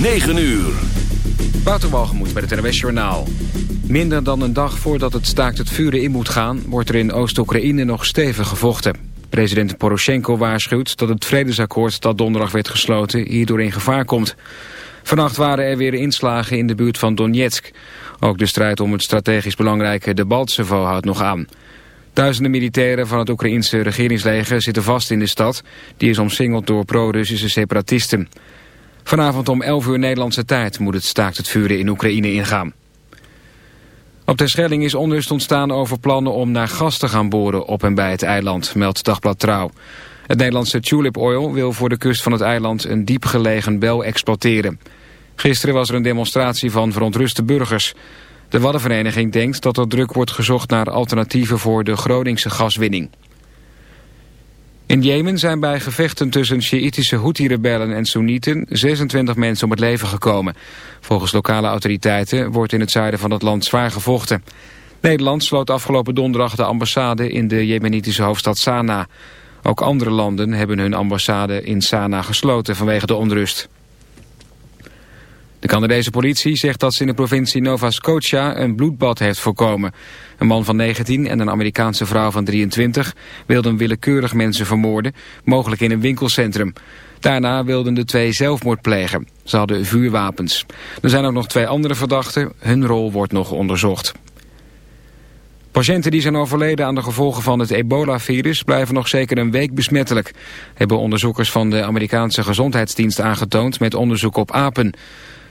9 uur. Wouter bij het NWS Journaal. Minder dan een dag voordat het staakt het vuren in moet gaan... wordt er in Oost-Oekraïne nog stevig gevochten. President Poroshenko waarschuwt dat het vredesakkoord dat donderdag werd gesloten... hierdoor in gevaar komt. Vannacht waren er weer inslagen in de buurt van Donetsk. Ook de strijd om het strategisch belangrijke Debaltsevo houdt nog aan. Duizenden militairen van het Oekraïense regeringsleger zitten vast in de stad. Die is omsingeld door pro-Russische separatisten. Vanavond om 11 uur Nederlandse tijd moet het staakt het vuren in Oekraïne ingaan. Op de Schelling is onrust ontstaan over plannen om naar gas te gaan boren op en bij het eiland, meldt Dagblad Trouw. Het Nederlandse Tulip Oil wil voor de kust van het eiland een diepgelegen bel exploiteren. Gisteren was er een demonstratie van verontruste burgers. De Waddenvereniging denkt dat er druk wordt gezocht naar alternatieven voor de Groningse gaswinning. In Jemen zijn bij gevechten tussen Sjiïtische Houthi-rebellen en Soenieten 26 mensen om het leven gekomen. Volgens lokale autoriteiten wordt in het zuiden van het land zwaar gevochten. Nederland sloot afgelopen donderdag de ambassade in de jemenitische hoofdstad Sanaa. Ook andere landen hebben hun ambassade in Sanaa gesloten vanwege de onrust. De Canadese politie zegt dat ze in de provincie Nova Scotia een bloedbad heeft voorkomen. Een man van 19 en een Amerikaanse vrouw van 23 wilden willekeurig mensen vermoorden, mogelijk in een winkelcentrum. Daarna wilden de twee zelfmoord plegen. Ze hadden vuurwapens. Er zijn ook nog twee andere verdachten. Hun rol wordt nog onderzocht. Patiënten die zijn overleden aan de gevolgen van het ebola-virus blijven nog zeker een week besmettelijk, hebben onderzoekers van de Amerikaanse Gezondheidsdienst aangetoond met onderzoek op apen.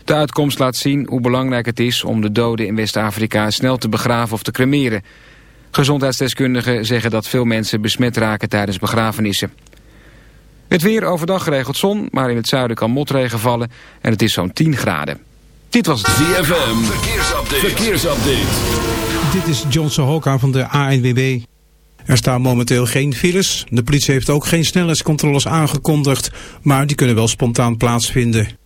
De uitkomst laat zien hoe belangrijk het is om de doden in West-Afrika snel te begraven of te cremeren. Gezondheidsdeskundigen zeggen dat veel mensen besmet raken tijdens begrafenissen. Het weer overdag geregeld zon, maar in het zuiden kan motregen vallen en het is zo'n 10 graden. Dit was het ZFM, verkeersupdate. verkeersupdate. Dit is John Sohoka van de ANWB. Er staan momenteel geen files. De politie heeft ook geen snelheidscontroles aangekondigd, maar die kunnen wel spontaan plaatsvinden.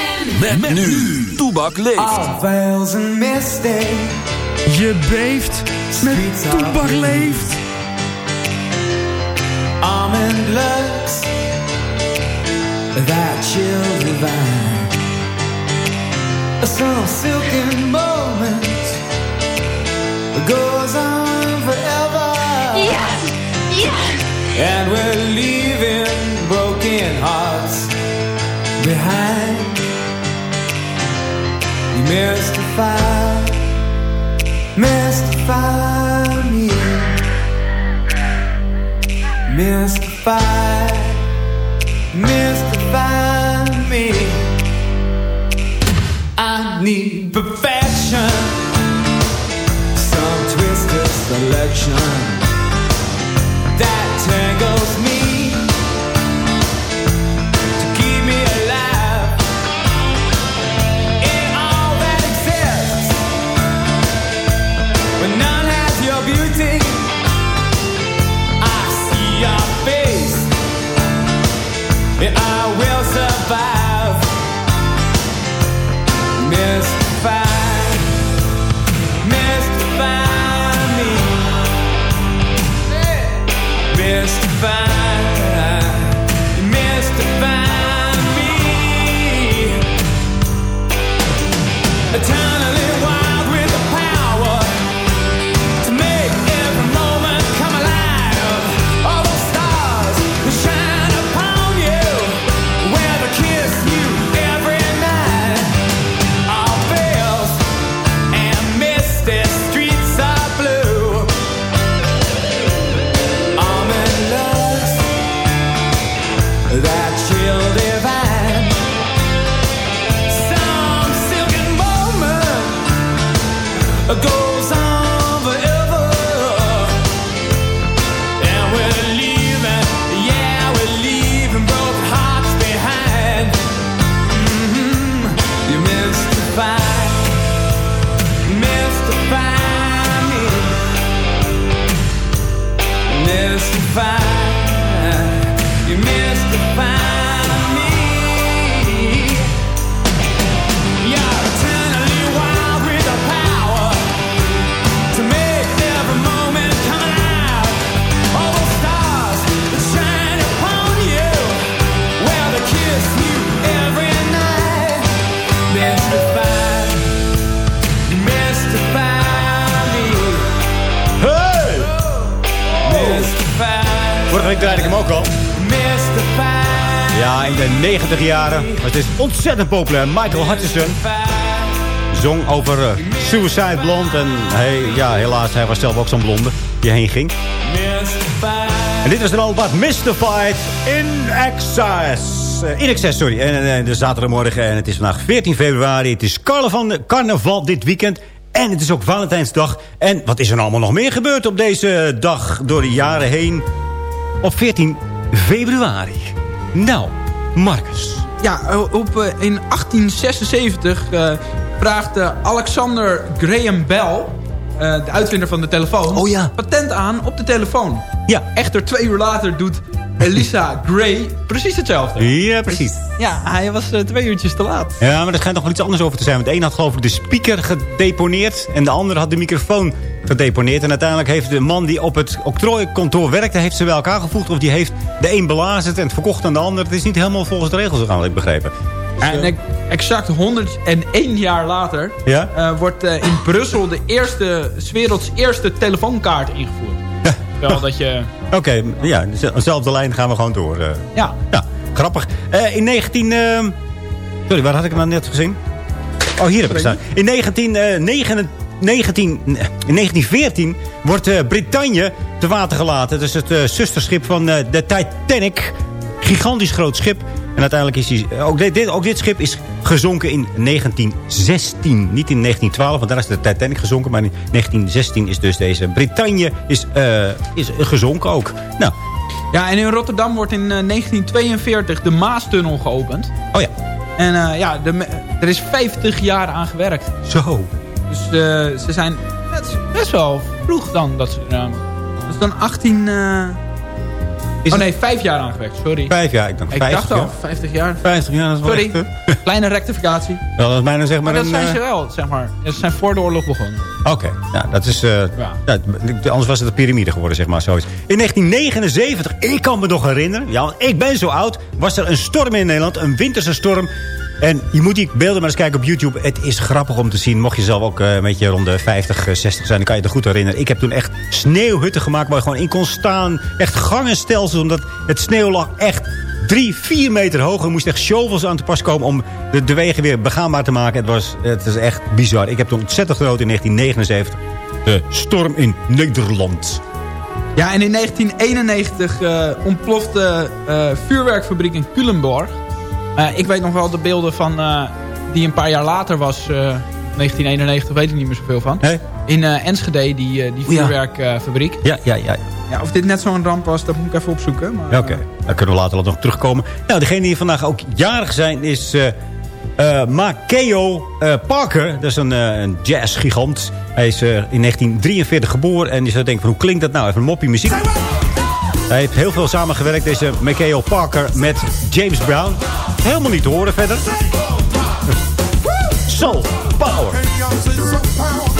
Met, nu. Toebak leeft. Je beeft met Toebak leeft. Almond looks that chill divine. Some silken moment goes on forever. Yeah, yeah. And we're leaving broken hearts behind. Mystify, mystify me. Mystify, mystify me. I need perfection, some twisted selection was dit ontzettend populair. Michael Hutchison zong over eh, Suicide Blonde. En hey, ja, helaas, hij was zelf ook zo'n blonde die heen ging. En dit was dan al wat Mystified in Excess. Eh, in Excess, sorry. En uh, de zaterdagmorgen. En het is vandaag 14 februari. Het is carnaval, carnaval dit weekend. En het is ook Valentijnsdag. En wat is er nou allemaal nog meer gebeurd op deze dag door de jaren heen? Op 14 februari. Nou, Marcus. Ja, eh, op, eh, in 1876 uh, vraagt eh, Alexander Graham Bell... eh, de uitvinder van de telefoon... Oh ja. patent aan op de telefoon. Ja. Echter, twee uur later doet Elisa Gray precies hetzelfde. Ja, precies. Ja, hij was eh, twee uurtjes te laat. Ja, maar er schijnt nog wel iets anders over te zijn. Want de een had geloof ik de speaker gedeponeerd... en de ander had de microfoon gedeponeerd. En uiteindelijk heeft de man die op het octrooikantoor werkte... heeft ze bij elkaar gevoegd. Of die heeft de een belazerd en het verkocht aan de ander. Het is niet helemaal volgens de regels gegaan, wat ik begrepen. En ex- exact 101 jaar later Ja? eh, wordt eh, in Brussel de eerste, werelds eerste telefoonkaart ingevoerd. Wel dat je... Oké, ja, dezelfde lijn gaan we gewoon door. eh. Ja, Ja, grappig. In 19... eh, sorry, waar had ik hem nou net gezien? Oh, hier heb ik staan. In 19, 19, in 1914 wordt eh, Brittannië te water gelaten. Dat is het eh, zusterschip van eh, de Titanic. Gigantisch groot schip. En uiteindelijk is hij... Ook dit, ook dit schip is gezonken in 1916. Niet in 1912, want daar is de Titanic gezonken. Maar in 1916 is dus deze Brittannië is, is gezonken ook. Nou, ja en in Rotterdam wordt in eh, 1942 de Maastunnel geopend. oh ja. En ja, de, er is 50 jaar aan gewerkt. Zo. Dus eh, ze zijn best wel vroeg dan. Dat ze, uh, dus dan 18... eh, Is oh nee, 5 jaar aan gewerkt, sorry. vijf jaar? Ik dacht Ik 50 dacht al, jaar. 50 jaar. 50 jaar, dat is wel Sorry, echt, eh, kleine rectificatie. wel, dat is bijna zeg maar Maar dat een... zijn ze wel, zeg maar. Ze zijn voor de oorlog begonnen. Oké, ja, dat is... eh, Ja. ja, anders was het een piramide geworden, zeg maar, zoiets. In 1979, ik kan me nog herinneren... Ja, want ik ben zo oud, was er een storm in Nederland. Een winterse storm. En je moet die beelden maar eens kijken op YouTube. Het is grappig om te zien. Mocht je zelf ook eh, een beetje rond de 50, eh, 60 zijn... dan kan je het goed herinneren. Ik heb toen echt sneeuwhutten gemaakt... waar je gewoon in kon staan. Echt gangenstelsels, omdat het sneeuw lag echt drie, vier meter hoog. Er moesten echt shovels aan te pas komen om de, wegen weer begaanbaar te maken. Het was, het is echt bizar. Ik heb toen ontzettend groot in 1979 de storm in Nederland. Ja, en in 1991 eh, ontplofte eh vuurwerkfabriek in Culemborg. Eh, ik weet nog wel de beelden van... eh, die een paar jaar later was... eh, 1991, weet ik niet meer zoveel van. Nee? In Enschede, die, die O ja. vuurwerkfabriek. Ja, ja, ja. Ja, of dit net zo'n ramp was, dat moet ik even opzoeken. Maar, Ja, Oké, daar kunnen we later nog terugkomen. Nou, degene die vandaag ook jarig zijn is eh, Makeo Parker. Dat is een, eh, een jazzgigant. Hij is in 1943 geboren. En je zou denken, van, hoe klinkt dat nou? Even een moppie muziek. Hij heeft heel veel samengewerkt, deze Makeo Parker, met James Brown. Helemaal niet te horen verder. Soul Power.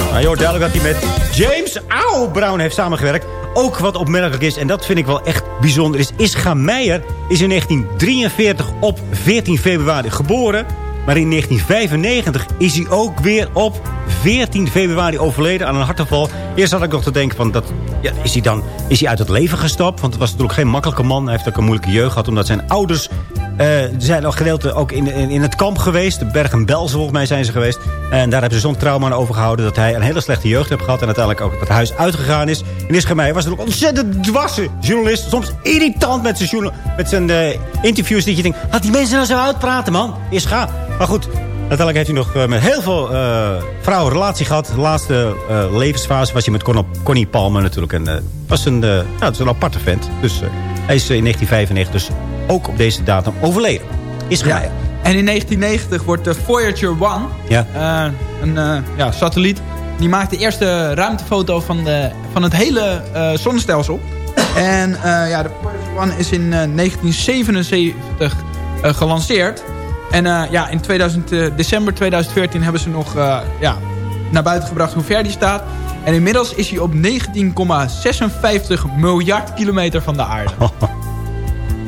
Nou, je hoort duidelijk dat hij met James Auw Brown heeft samengewerkt. Ook wat opmerkelijk is, en dat vind ik wel echt bijzonder, is Ischa Meijer is in 1943 op 14 februari geboren. Maar in 1995 is hij ook weer op 14 februari overleden aan een hartaanval. Eerst had ik nog te denken van, dat, ja, is, hij dan, is hij uit het leven gestapt? Want het was natuurlijk geen makkelijke man. Hij heeft ook een moeilijke jeugd gehad, omdat zijn ouders... eh, zijn al gedeelte ook in, in, in het kamp geweest. De Bergen-Belsen volgens mij zijn ze geweest. En daar hebben ze zo'n trauma aan overgehouden... dat hij een hele slechte jeugd heeft gehad... en uiteindelijk ook het huis uitgegaan is. En Ischa Meijer was natuurlijk ontzettend dwasse journalist. Soms irritant met zijn, met zijn eh, interviews. Dat je denkt, had die mensen nou zo uitpraten, man? Ischa. Maar goed, uiteindelijk heeft hij nog eh, met heel veel vrouwen relatie gehad. De laatste levensfase was hij met Con Connie Palmer natuurlijk. En was een, ja, dat is een aparte vent. Dus hij is in 1995 dus ook op deze datum overleden. Ischa Ja. En in 1990 wordt de Voyager 1, Ja. eh, een eh, ja, satelliet... die maakt de eerste ruimtefoto van, de, van het hele eh, zonnestelsel. En eh, ja, de Voyager 1 is in eh, 1977 eh, gelanceerd. En eh, ja, in 2000, eh, december 2014 hebben ze nog eh, ja, naar buiten gebracht hoe ver die staat. En inmiddels is hij op 19,56 miljard kilometer van de aarde.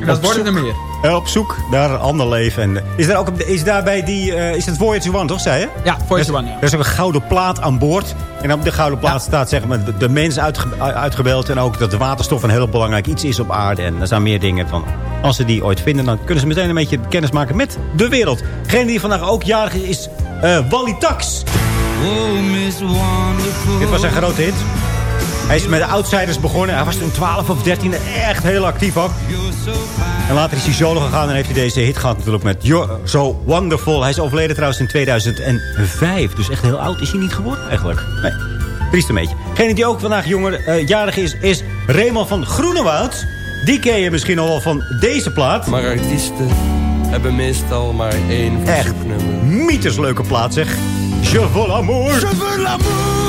En dat worden er meer. eh, op zoek naar een ander leven. En, eh, is, daar ook, is daarbij die... eh, is het Voyager One, toch, zei je? Ja, Voyager Er One, is- ja. Er is ook een gouden plaat aan boord. En op de gouden plaat staat zeg maar, de, de mens uitge, uitgebeeld. En ook dat de waterstof een heel belangrijk iets is op aarde. En er zijn meer dingen van... Als ze die ooit vinden, dan kunnen ze meteen een beetje kennis maken met de wereld. Degene die vandaag ook jarig is, is eh, Wally Tax. Dit was een grote hit. Hij is met de Outsiders begonnen. Hij was toen 12 of 13. Echt heel actief ook. En later is hij solo gegaan en heeft hij deze hit gehad natuurlijk met You're So Wonderful. Hij is overleden trouwens in 2005. Dus echt heel oud is hij niet geworden eigenlijk. Nee, triest een beetje. Degene die ook vandaag jonger eh, jarig is, is Raymond van Groenewoud. Die ken je misschien al wel van deze plaat. Maar artiesten hebben meestal maar één Echt mythes leuke plaat zeg. Je veux l'amour. Je veux l'amour.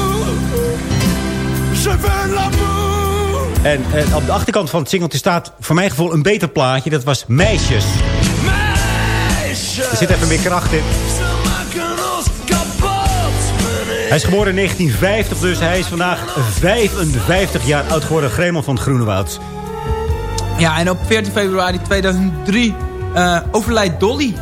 Je veux l'amour. En eh, op de achterkant van het singeltje staat voor mijn gevoel een beter plaatje. Dat was Meisjes. Meisjes. Er zit even meer kracht in. Ze maken ons kapot, meneer. Hij is geboren in 1950, dus hij is vandaag 55 jaar oud geworden. Raymond van Groenewoud. Ja, en op 14 februari 2003 eh, overlijdt Dolly.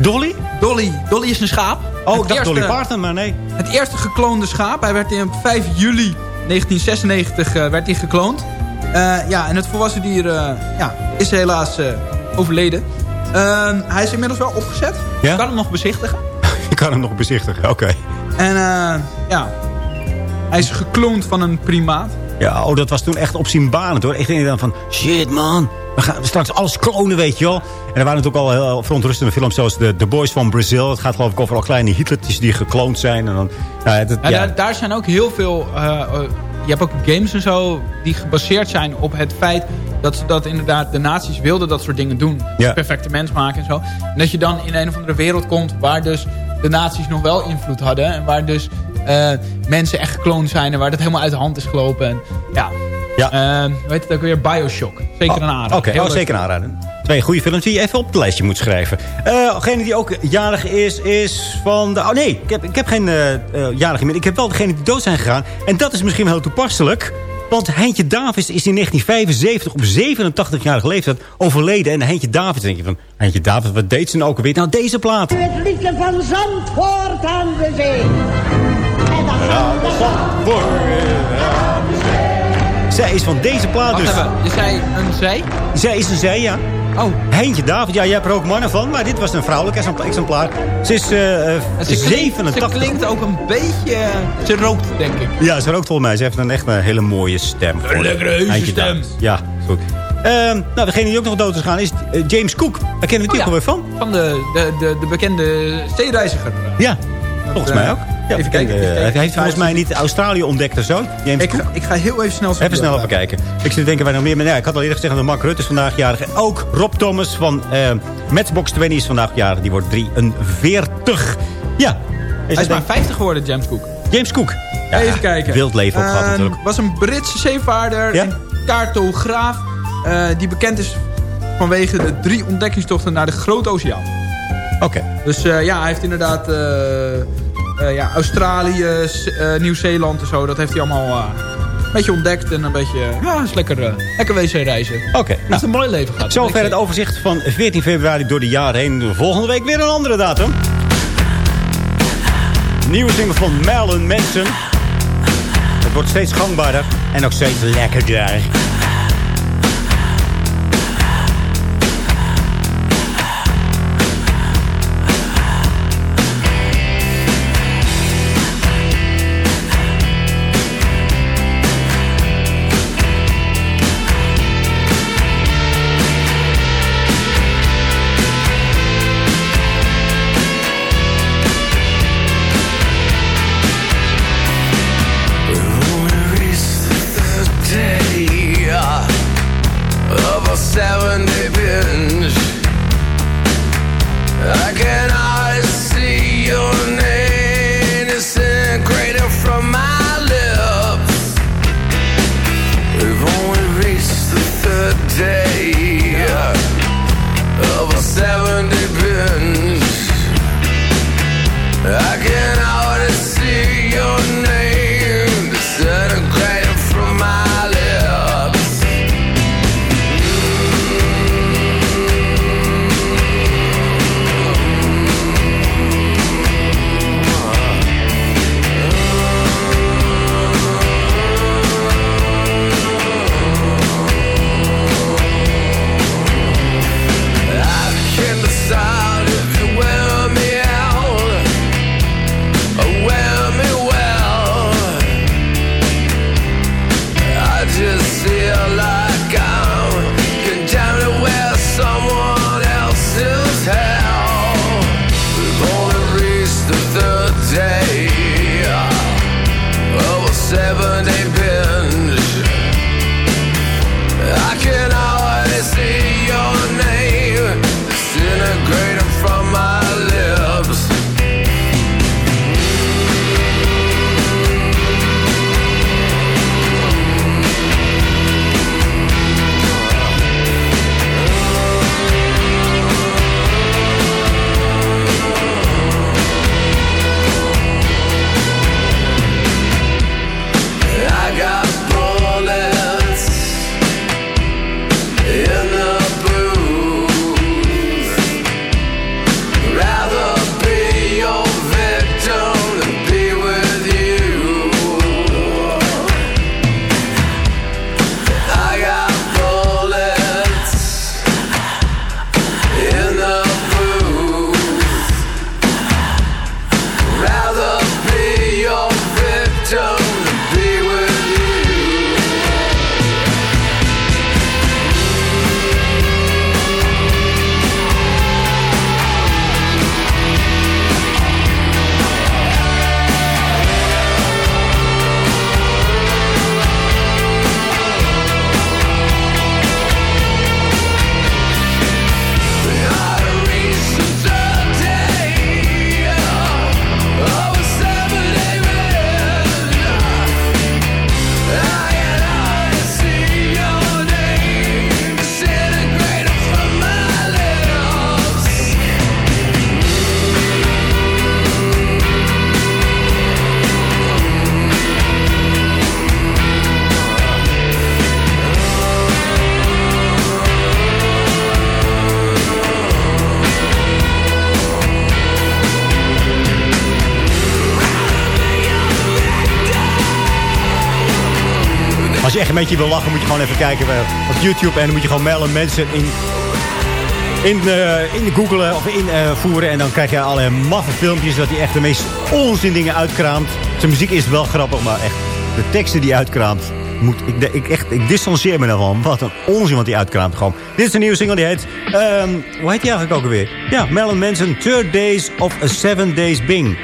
Dolly? Dolly. Dolly is een schaap. Oh, Het ik dacht eerste- Dolly Parton, maar nee. Het eerste gekloonde schaap. Hij werd in op 5 juli 1996 eh, werd hij gekloond. Eh, ja, en het volwassen dier eh, ja, is helaas overleden. Ehm, hij is inmiddels wel opgezet. Ja? Je kan hem nog bezichtigen. Je kan hem nog bezichtigen, oké. En ja, hij is gekloond van een primaat. Ja, oh, dat was toen echt opzienbarend hoor. Ik denk dan van, shit man, we gaan straks alles klonen, weet je wel. En er waren natuurlijk al heel verontrustende films zoals The, The Boys from Brazil. Het gaat geloof ik over al kleine Hitlertjes die gekloond zijn. En dan, ja, dat, Ja, ja. Daar, daar zijn ook heel veel... eh, eh, je hebt ook games en zo die gebaseerd zijn op het feit... dat dat inderdaad de nazi's wilden dat soort dingen doen. Ja. Perfecte mens maken en zo. En dat je dan in een of andere wereld komt... waar dus de nazi's nog wel invloed hadden. En waar dus eh, mensen echt gekloond zijn... en waar dat helemaal uit de hand is gelopen. En, ja, Ja. Eh, hoe heet het ook weer? Bioshock. Zeker een aanrader. Oké, Heel oh, zeker een aanrader. Twee goede films die je even op het lijstje moet schrijven. Eh degene die ook jarig is, is van de... Oh nee, ik heb, ik heb geen eh eh, jarige meer. Ik heb wel degene die dood zijn gegaan. En dat is misschien wel heel toepasselijk. Want Heintje Davids is in 1975 op 87-jarige leeftijd overleden. En Heintje Davids, denk je van... Heintje Davids, wat deed ze nou ook weer? Nou, deze plaat. Het liedje van Zandvoort aan de zee. En dan gaan we Zij is van deze plaat Wacht dus. even, je zei een zij? Zij is een zij, ja. Oh, Heintje David, ja, jij hebt er ook mannen van. Maar dit was een vrouwelijk exemplaar. Ze is eh, eh, ze klinkt, 87. ze klinkt ook een beetje... Ze rookt, denk ik. Ja, ze rookt volgens mij. Ze heeft een echt een hele mooie stem. Een lekkere stem. Ja, goed. Ehm, nou, degene die ook nog dood is gegaan is eh, James Cook. Daar kennen we Oh, ook ja. alweer van. Van de, de, de, de bekende zeereiziger. Ja, volgens mij eh, ook. Ja, even kijken, eh, even kijken. Hij heeft volgens mij niet Australië ontdekt of zo. James Ik ga, ik ga heel even snel... Even snel even kijken. Ik zit te denken wij nog meer. Maar ja, ik had al eerder gezegd dat Mark Rutte is vandaag jarig. En ook Rob Thomas van eh Matchbox 20 is vandaag jarig. Die wordt 43. Ja. Hij is maar 50 geworden, James Cook. James Cook. Ja, even kijken. Wild leven ook gehad Eh, natuurlijk. was een Britse zeevaarder Ja? en cartograaf... eh, die bekend is vanwege de drie ontdekkingstochten naar de Grote Oceaan. Oké. Dus eh, ja, hij heeft inderdaad eh, eh, ja, Australië, Nieuw-Zeeland en zo. Dat heeft hij allemaal een beetje ontdekt. En een beetje, ja, is lekker, lekker wezen reizen. Oké. Is Nou, een mooi leven gehad. zover het overzicht van 14 februari door de jaren heen. Volgende week weer een andere datum. Nieuwe single van Marilyn Manson. Het wordt steeds gangbaarder en ook steeds lekkerder. Beetje wil lachen, moet je gewoon even kijken eh, op YouTube. En dan moet je gewoon melden mensen in, in, eh in googlen of invoeren. en dan krijg je allerlei maffe filmpjes dat hij echt de meest onzin dingen uitkraamt. Zijn muziek is wel grappig, maar echt de teksten die hij uitkraamt... Moet, ik, ik, echt, ik distancieer me daarvan. Wat een onzin wat hij uitkraamt gewoon. Dit is een nieuwe single die heet... ehm, hoe heet die eigenlijk ook alweer? Ja, Melon Manson, Third Days of a Seven Days Bing.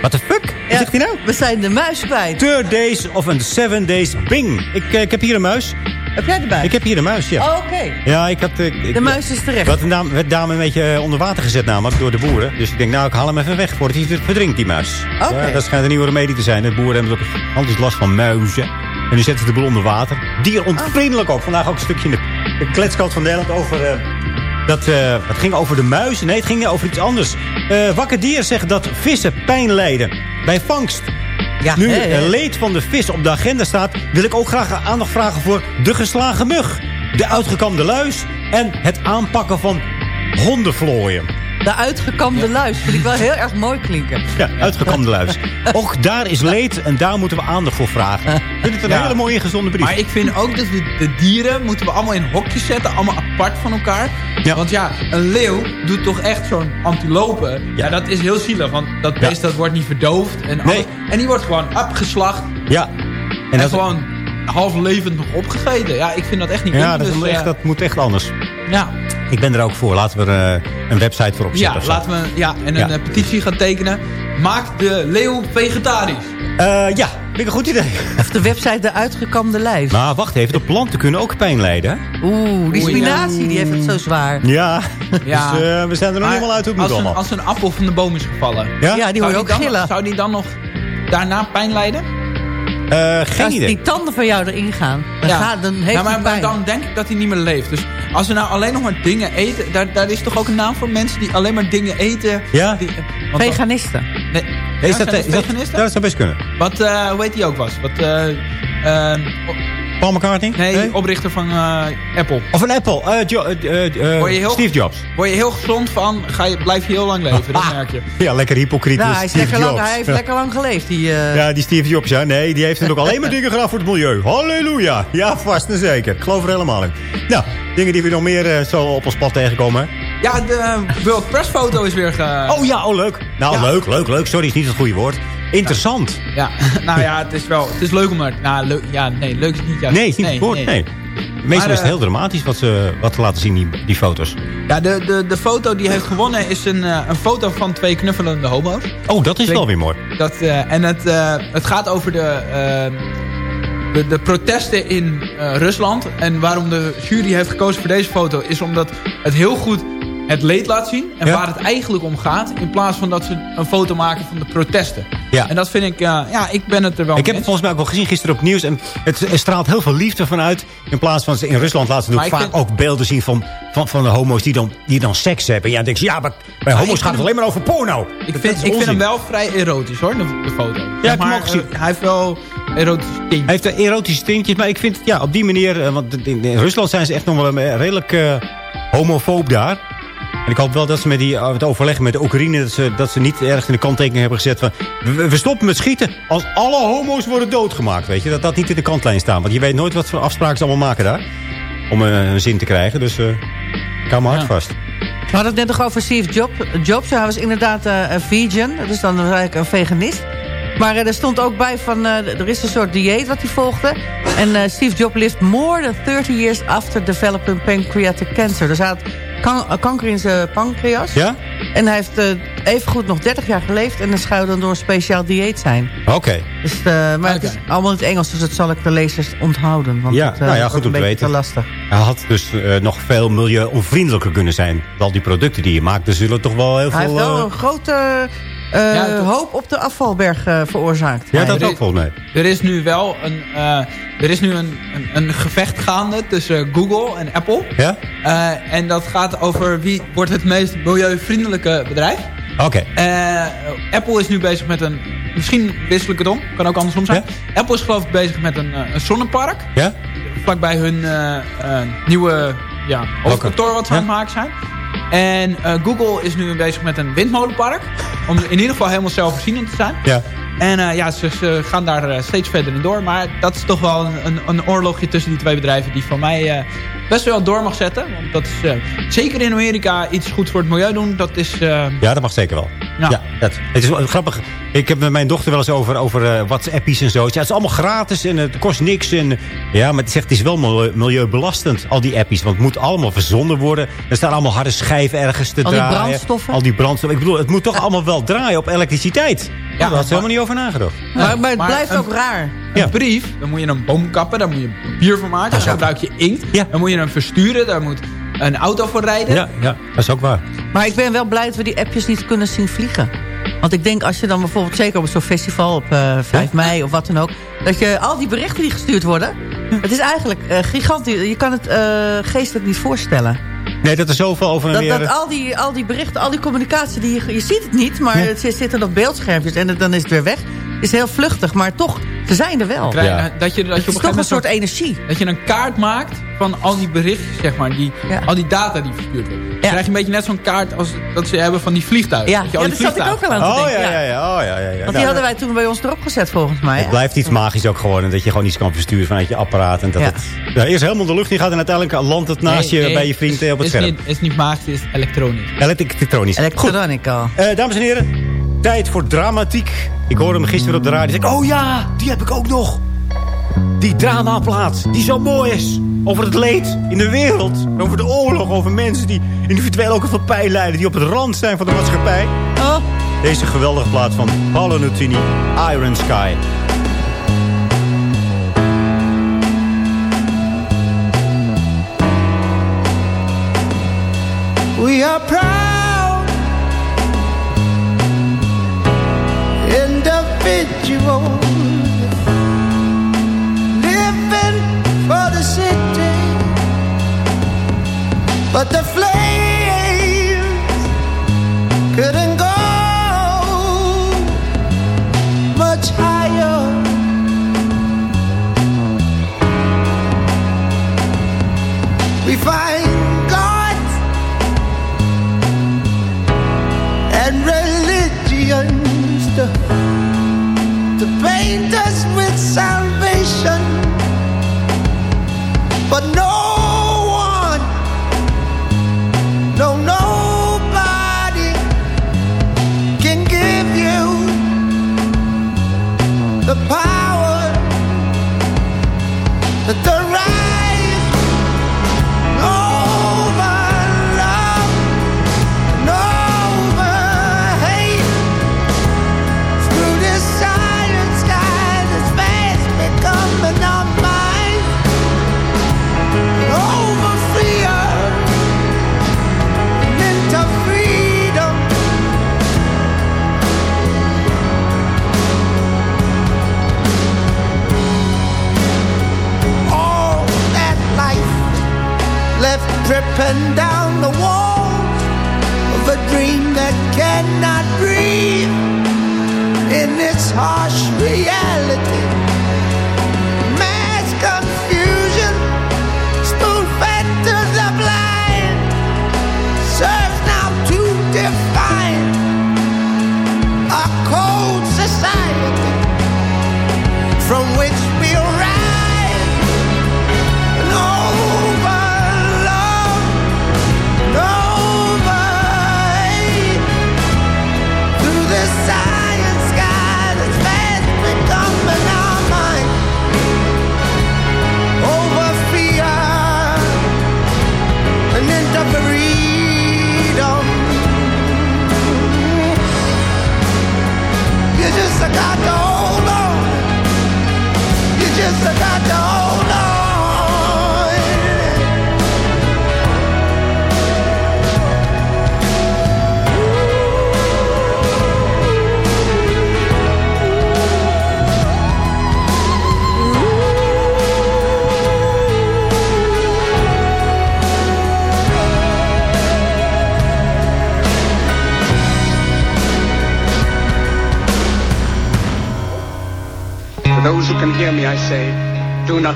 What the fuck? Zegt hij nou? We zijn de muis kwijt. Third Days of a Seven Days Bing. Ik, eh, ik heb hier een muis. Heb jij erbij? Ik heb hier een muis, ja. Oh, oké. Ja, ik had... eh, ik, De muis is terecht. Wat dame, werd dame een beetje eh, onder water gezet namelijk door de boeren. Dus ik denk, nou, ik haal hem even weg voordat hij ver- verdrinkt, die muis. Oké. Ja, dat schijnt een nieuwe remedie te zijn. De boeren hebben ook gigantisch last van muizen. En nu zetten ze de boel onder water. Dierontvriendelijk ook. Vandaag ook een stukje in de, de kletskant van Nederland over... eh, dat, het ging over de muizen. Nee, het ging over iets anders. Eh wakker dier zegt dat vissen pijn lijden bij vangst. Ja, Nu het leed van de vis op de agenda staat... wil ik ook graag aandacht vragen voor de geslagen mug. De uitgekamde luis en het aanpakken van hondenvlooien. De uitgekamde luis vind ik wel heel erg mooi klinken. Ja, uitgekamde luis. Ook daar is leed en daar moeten we aandacht voor vragen. Ik vind het een Ja. hele mooie ingezonde brief. Maar ik vind ook dat we de dieren moeten we allemaal in hokjes zetten. Allemaal apart van elkaar. Ja. Want ja, een leeuw doet toch echt zo'n antilope. Ja. dat is heel zielig. Want dat Ja. beest dat wordt niet verdoofd. En, alles. Nee. en die wordt gewoon opgeslacht. Ja. En, En dat, gewoon half levend nog opgegeten. Ja, ik vind dat echt niet ja, dat, is dus, echt, eh, dat moet echt anders. ja. Ik ben er ook voor. Laten we er eh, een website voor opzetten. ja, laten we ja, en een Ja. eh, petitie gaan tekenen. Maak de leeuw vegetarisch. Eh, ja, vind ik een goed idee. Of de website de uitgekamde lijf. Maar wacht even, de planten kunnen ook pijn lijden. hè? Oeh, die spinazie die heeft het zo zwaar. Ja, Ja. dus eh, we zijn er nog helemaal uit hoe het moet allemaal. als een appel van de boom is gevallen. Ja? Ja, die hoor je ook dan- gillen. Zou die dan nog daarna pijn lijden? Eh, geen Als idee. die tanden van jou erin gaan, dan, gaat, dan heeft ja, maar, hij maar pijn. dan denk ik dat hij niet meer leeft. Dus als we nou alleen nog maar dingen eten... Daar, daar is toch ook een naam voor mensen die alleen maar dingen eten... Ja? Die, Veganisten. nee, ja, is dat, is dat veganisten? ja, dat zou best kunnen. Wat, eh, hoe heet die ook was? Wat, eh, ehm, o- Paul McCartney? nee, oprichter van eh, Apple. Of een Apple. eh, Jo- eh, heel- Steve Jobs. Word je heel gezond van, ga je, blijf je heel lang leven. Dat merk je. Ja, lekker hypocriet. Nou, hij, is Steve lekker lang, Jobs. hij heeft lekker lang geleefd. Die, eh, Ja, die Steve Jobs, ja. Nee, die heeft natuurlijk ook alleen maar dingen gedaan voor het milieu. Halleluja. Ja, vast en zeker. Ik geloof er helemaal in. Nou, dingen die we nog meer zo op ons pad tegenkomen. Ja, de World Press foto is weer ge... Oh ja, oh leuk. Nou, Ja. leuk, leuk, leuk. Sorry, is niet het goede woord. Interessant. Ja, nou ja, het is wel, het is leuk om er... Nou, leuk, ja, nee, leuk is niet juist. Nee, niet woord. Nee. Meestal Maar, is het heel dramatisch wat ze wat te laten zien, die, die foto's. Ja, de, de, de foto die heeft gewonnen is een, eh, een foto van twee knuffelende homo's. Oh, dat is Twee- wel weer mooi. Dat, eh, en het, eh, het gaat over de, de, de protesten in Rusland. En waarom de jury heeft gekozen voor deze foto... is omdat het heel goed het leed laat zien. En Ja. waar het eigenlijk om gaat. In plaats van dat ze een foto maken van de protesten. Ja. En dat vind ik... eh, ja, ik ben het er wel Ik heb het volgens mij ook wel gezien gisteren op nieuws. En het er straalt heel veel liefde vanuit. In plaats van in Rusland laten ze Maar natuurlijk vaak vind- ook beelden zien van, van, van de homo's die dan, die dan seks hebben. En ja, dan denk je, ja, maar bij homo's gaat het alleen maar over porno. Ik Dat vind, ik vind hem wel vrij erotisch hoor, de, de foto. heb Zeg hem maar, ook gezien. eh, hij heeft wel erotische tintjes. Hij heeft eh, erotische tintjes, maar ik vind ja, op die manier... eh, Want in, in Rusland zijn ze echt nog wel redelijk homofoob daar. En ik hoop wel dat ze met die, eh, het overleggen met de Oekraïne... Dat ze, dat ze niet ergens in de kanttekening hebben gezet van... We, we stoppen met schieten als alle homo's worden doodgemaakt. Weet je? Dat dat niet in de kantlijn staat. Want je weet nooit wat voor afspraken ze allemaal maken daar. Om eh, een zin te krijgen. Dus eh ik hou me hard Ja. vast. We hadden het net nog over Steve Job, Jobs. Hij was inderdaad een vegan. Is dan eigenlijk een veganist. Maar er stond ook bij van... er is een soort dieet wat hij volgde. En Steve Jobs lived more than 30 years after developing pancreatic cancer. Dus hij had kan- eh, kanker in zijn pancreas. Ja? En hij heeft eh, evengoed nog 30 jaar geleefd. En dat zou dan door een speciaal dieet zijn. Oké. Dus, eh, maar het is allemaal in het Engels. Dus dat zal ik de lezers onthouden. Want Ja, het, nou ja, goed om te weten. lastig. Hij had dus eh, nog veel milieu-onvriendelijker kunnen zijn. Al die producten die je maakt, er zullen toch wel heel Hij heeft veel... wel eh, een grote eh, Ja, toch. hoop op de afvalberg eh, veroorzaakt. ja, dat ook volgens mij. Er is nu wel een, eh, er is nu een, een, een gevecht gaande tussen Google en Apple. Ja? Eh, en dat gaat over wie wordt het meest milieuvriendelijke bedrijf. Oké. Eh, Apple is nu bezig met een... Misschien wissel ik het om. Kan ook andersom zijn. Apple is geloof ik bezig met een, een zonnepark. Ja? Vlakbij hun nieuwe ja, hoofdkantoor wat ze aan het maken zijn. En eh, Google is nu bezig met een windmolenpark. Om in ieder geval helemaal zelfvoorzienend te zijn. Ja. En eh, ja, ze, ze gaan daar eh, steeds verder in door. Maar dat is toch wel een, een, een oorlogje tussen die twee bedrijven... die van mij eh, best wel door mag zetten. Want dat is zeker in Amerika iets goed voor het milieu doen. Dat is... Ja, dat mag zeker wel. Ja. dat, het is wel grappig. Ik heb met mijn dochter wel eens over, over uh, WhatsAppies en zo. Ja, het is allemaal gratis en het kost niks. En, ja, maar het zegt het is wel milieubelastend, al die appies. Want het moet allemaal verzonden worden. Er staan allemaal harde schijven ergens te draaien. Al die brandstoffen. Al die brandstoffen. Ik bedoel, het moet toch allemaal wel draaien op elektriciteit. Ja, daar had ze helemaal niet over nagedacht. Maar, maar het blijft ook raar. Een brief, dan moet je een boom kappen. Daar moet je papier van maken. Dan gebruik je inkt. Dan moet je hem versturen. Daar moet een auto voor rijden. Ja, ja, dat is ook waar. Maar ik ben wel blij dat we die appjes niet kunnen zien vliegen. Want ik denk als je dan bijvoorbeeld, zeker op zo'n festival op uh, eh, 5 mei of wat dan ook... dat je al die berichten die gestuurd worden... het is eigenlijk uh, gigantisch. Je kan het uh, geestelijk niet voorstellen. Nee, dat er zoveel over en dat, Dat al die, al die berichten, al die communicatie, die je, je ziet het niet... maar het zit er op beeldschermpjes en dan is het weer weg. Is heel vluchtig, maar toch, ze zijn er wel. Ja. Dat je, dat je het is toch een soort energie. Dat je een kaart maakt van al die berichtjes, zeg maar. Die, Al die data die verstuurd wordt. Dan krijg je een beetje net zo'n kaart als dat ze hebben van die vliegtuigen. Ja, dat, je al die dat zat ik ook wel aan te oh, Ja, ja, ja. Oh, ja, ja, ja. Want die nou, hadden wij toen bij ons erop gezet volgens mij. Het blijft iets magisch ook gewoon. Dat je gewoon iets kan versturen vanuit je apparaat. En dat het ja, eerst helemaal de lucht in gaat en uiteindelijk landt het naast je bij je vriend op het is scherm. Het is niet magisch, het is elektronisch. Elektronisch. Elektronica. Uh, dames en heren, tijd voor dramatiek. Ik hoorde hem gisteren op de radio. Ik oh ja, die heb ik ook nog. Die dramaplaat, die zo mooi is. Over het leed in de wereld. Over de oorlog, over mensen die individueel ook veel pijn lijden. Die op het rand zijn van de maatschappij. Deze geweldige plaat van Paolo Nutini, Iron Sky. We are proud But the flames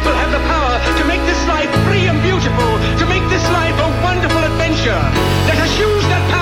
People, have the power to make this life free and beautiful, to make this life a wonderful adventure. Let us use that power.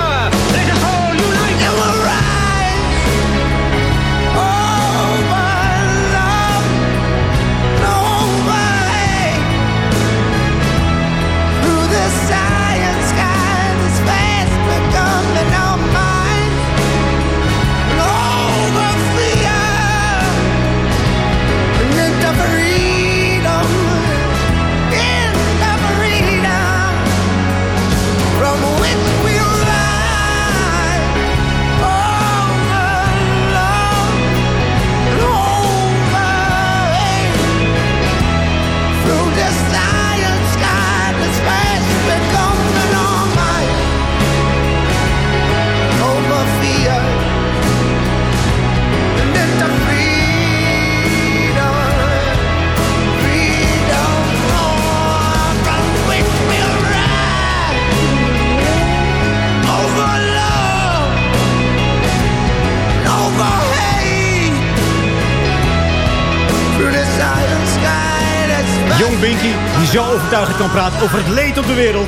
Kan praten over het leed op de wereld.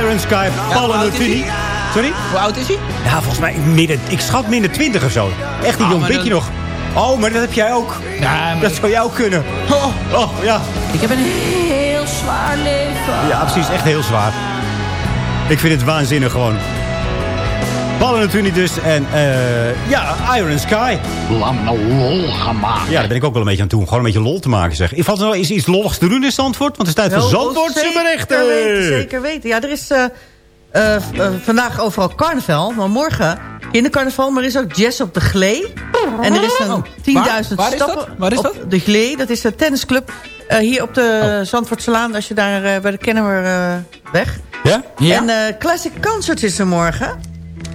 Iron Sky, Nutini. hij? Sorry? Hoe oud is hij? Ja, volgens mij midden, ik schat minder 20 of zo. Echt die Ah, Jong nog. Oh, maar dat heb jij ook. Ja, Dat zou jij ook kunnen. Oh, Oh, ja. Ik heb een heel zwaar leven. Ja, precies. Echt heel zwaar. Ik vind het waanzinnig gewoon. Paul en Nutini dus. En eh, ja, Iron Sky. Laat me nou lol gaan maken. Ja, daar ben ik ook wel een beetje aan toe. om Gewoon een beetje lol te maken, zeg. Valt er nou is iets lolligs te doen in Zandvoort? Want het is tijd voor Wel, Zandvoortse zeker berichten. Weten, zeker weten. Ja, er is eh, eh, vandaag overal carnaval. Maar morgen kindercarnaval. Maar er is ook jazz op de Glee. En er is een 10.000 waar- waar is dat? stappen Waar is op dat? de Glee. Dat is de tennisclub hier op de Zandvoortse Laan. Als je daar bij de Kennemer eh, weg. Ja? Ja. En eh, Classic Concert is er morgen.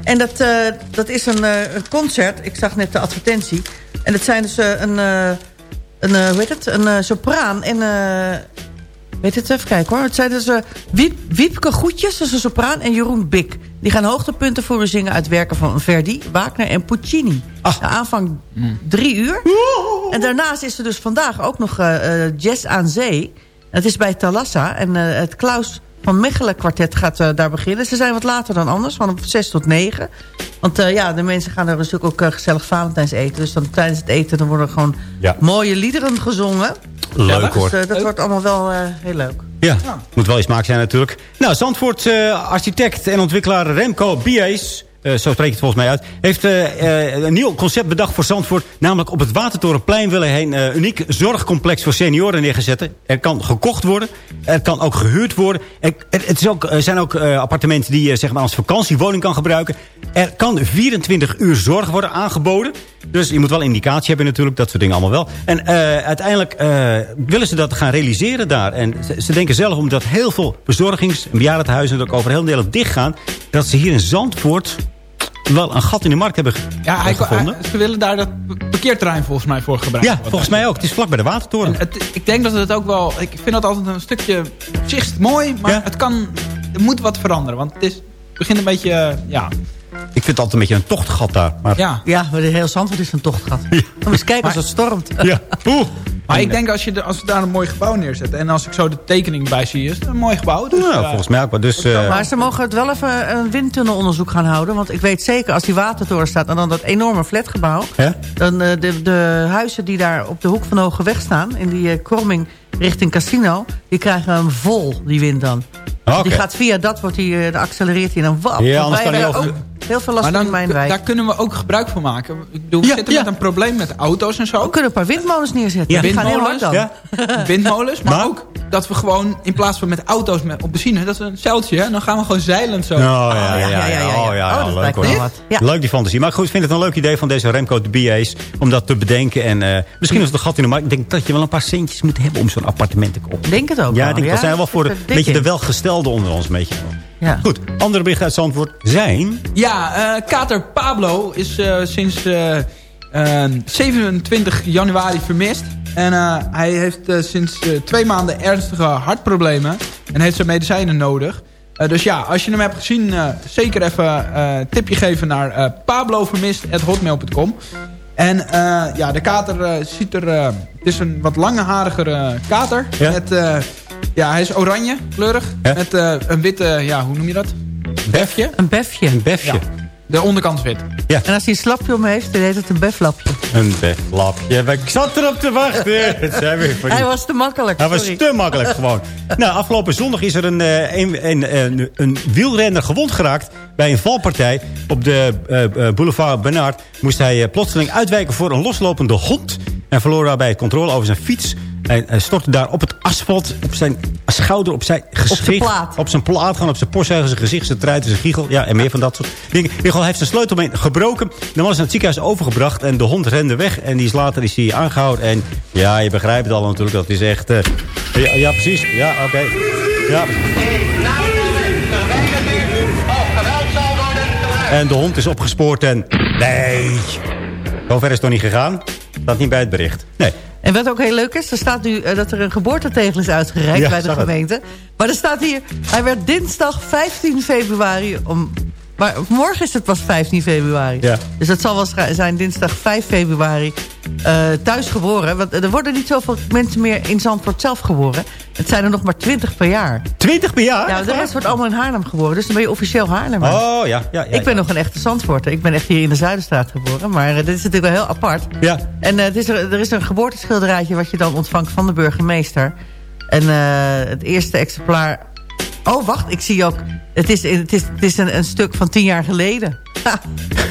En dat, eh, dat is een, eh, een concert. Ik zag net de advertentie. En dat zijn dus eh, een, een, hoe heet het? een sopraan en... eh, Weet het, even kijken hoor. Het zijn dus Wiep, Wiepke Goedjes, dat is een sopraan, en Jeroen Bik. Die gaan hoogtepunten voor u zingen uit werken van Verdi, Wagner en Puccini. Ah. De aanvang drie uur. En daarnaast is er dus vandaag ook nog Jazz aan Zee. Het is bij Talassa. En het Klaus van Mechelen kwartet gaat eh, daar beginnen. Ze zijn wat later dan anders, van 6 tot 9. Want eh, ja, de mensen gaan er natuurlijk ook eh, gezellig Valentijns eten. Dus dan tijdens het eten dan worden gewoon Ja. mooie liederen gezongen. Leuk hoor. Dus eh, dat wordt allemaal wel heel leuk. Ja, moet wel iets smaak zijn natuurlijk. Nou, Zandvoort architect en ontwikkelaar Remco Bies... eh, zo spreek het volgens mij uit... heeft eh, eh, een nieuw concept bedacht voor Zandvoort. Namelijk op het Watertorenplein willen hij een uniek zorgcomplex voor senioren neerzetten. Er kan gekocht worden. Er kan ook gehuurd worden. Er, het is ook, er zijn ook appartementen die je zeg maar als vakantiewoning kan gebruiken. Er kan 24 uur zorg worden aangeboden. Dus je moet wel indicatie hebben natuurlijk. Dat soort dingen allemaal wel. En uiteindelijk willen ze dat gaan realiseren daar. En ze, denken zelf omdat heel veel bezorgings- en ook over heel Nederland dichtgaan... dat ze hier in Zandvoort wel een gat in de markt hebben Ja, hij, gevonden. hij- ze willen daar dat parkeerterrein volgens mij voor gebruiken. ja, volgens mij ook. Het is vlak bij de Watertoren. En het, ik denk dat het ook wel... Ik vind dat altijd een stukje... Op zich mooi, maar Ja. het kan... Er moet wat veranderen. Want het is, begint een beetje... eh, ja, Ik vind het altijd een beetje een tochtgat daar. Maar, ja. Ja, maar de hele Zandvoort is een tochtgat. Kom eens kijken als het stormt. ja. Oeh. Maar ik denk als, je de, als we daar een mooi gebouw neerzetten... en als ik zo de tekening bij zie, is het een mooi gebouw. Dus, Nou, eh, volgens mij ook wel. Dus, eh, Maar ze mogen het wel even een windtunnelonderzoek gaan houden. Want ik weet zeker, als die watertoren staat... en dan dat enorme flatgebouw... hè? dan eh, de, de huizen die daar op de hoek van de Hoge Weg staan... in die kromming richting Casino... die krijgen hem vol, die wind dan. Oké. Die gaat via dat, wordt die, eh, de accelereert hij dan... Wap, Ja, anders kan hij over- ook heel veel last maar van dan, in mijn wijk. daar kunnen we ook gebruik van maken. Ik bedoel, we Ja, zitten ja. met een probleem met auto's en zo. We kunnen een paar windmolens neerzetten. Ja. Die gaan heel hard Windmolens, dan. Ja? Windmolens, maar, Maar- ook dat we gewoon in plaats van met auto's met, op benzine... dat is een zeiltje, hè? Dan gaan we gewoon zeilend zo. Oh, ja, ja, ja. ja, Oh, ja, Oh, dat leuk hoor. Ja. Leuk die fantasie. Maar goed, ik vind het een leuk idee van deze Remco de BA's... om dat te bedenken. En eh, misschien is het een gat in de markt. Ik denk dat je wel een paar centjes moet hebben om zo'n appartement te kopen. Denk het ook Ja, ik denk, dat zijn wel voor er dik beetje de in. Onder ons. Een beetje. Ja. Goed, andere berichten uit Zandvoort zijn... Ja, eh, kater Pablo is eh, sinds eh, eh, 27 januari vermist. En hij heeft sinds twee maanden ernstige hartproblemen. En heeft zijn medicijnen nodig. Dus ja, als je hem hebt gezien, zeker even eh tipje geven naar pablovermist.hotmail.com. En ja, de kater ziet er... het is een wat langharigere kater. Ja. Met, ja, hij is oranje kleurig. Ja. Met eh, een witte, ja, hoe noem je dat? Befje. Een befje. Een befje. Ja. De onderkant is wit. En als hij een slapje om heeft, dan heet het een beflapje. Een beflapje. Ik zat erop te wachten. Het zijn weer van die- Hij was te makkelijk, Hij was te makkelijk gewoon. nou, afgelopen zondag is er een, eh, een, een, een, een wielrenner gewond geraakt... bij een valpartij op de eh, eh, boulevard Bernard. Moest hij eh, plotseling uitwijken voor een loslopende hond... en verloor daarbij het controle over zijn fiets... Hij, hij stortte daar op het asfalt, op zijn schouder, op zijn gezicht. plaat. Op zijn plaat, gewoon op zijn zijn gezicht, zijn truit, zijn giegel. Ja, en meer van dat soort dingen. In hij heeft zijn sleutelbeen gebroken. Dan was hij naar het ziekenhuis overgebracht en de hond rende weg. En die is later is hij aangehouden. En ja, je begrijpt het al natuurlijk, dat is echt... eh, ja, ja, precies. Ja, oké. Ja. En de hond is opgespoord en... Nee. Zover is het nog niet gegaan. Staat niet bij het bericht. Nee. En wat ook heel leuk is, er staat nu eh, dat er een geboortetegel is uitgereikt Ja, bij de het. gemeente. Maar er staat hier, hij werd dinsdag 15 februari om... Maar morgen is het pas 15 februari. Ja. Dus dat zal wel zijn dinsdag 5 februari eh, thuis geboren. Want er worden niet zoveel mensen meer in Zandvoort zelf geboren. Het zijn er nog maar 20 per jaar. 20 per jaar? Ja, de rest wordt allemaal in Haarlem geboren. Dus dan ben je officieel Haarlemmer. Oh, ja. ja, ja ik ben nog een echte Zandvoorter. Ik ben echt hier in de Zuiderstraat geboren. Maar eh, dit is natuurlijk wel heel apart. Ja. En eh, het is er, er is een geboorteschilderijtje wat je dan ontvangt van de burgemeester. En eh, het eerste exemplaar... Oh, wacht, ik zie ook... Het is, het is, het is een, een stuk van tien jaar geleden.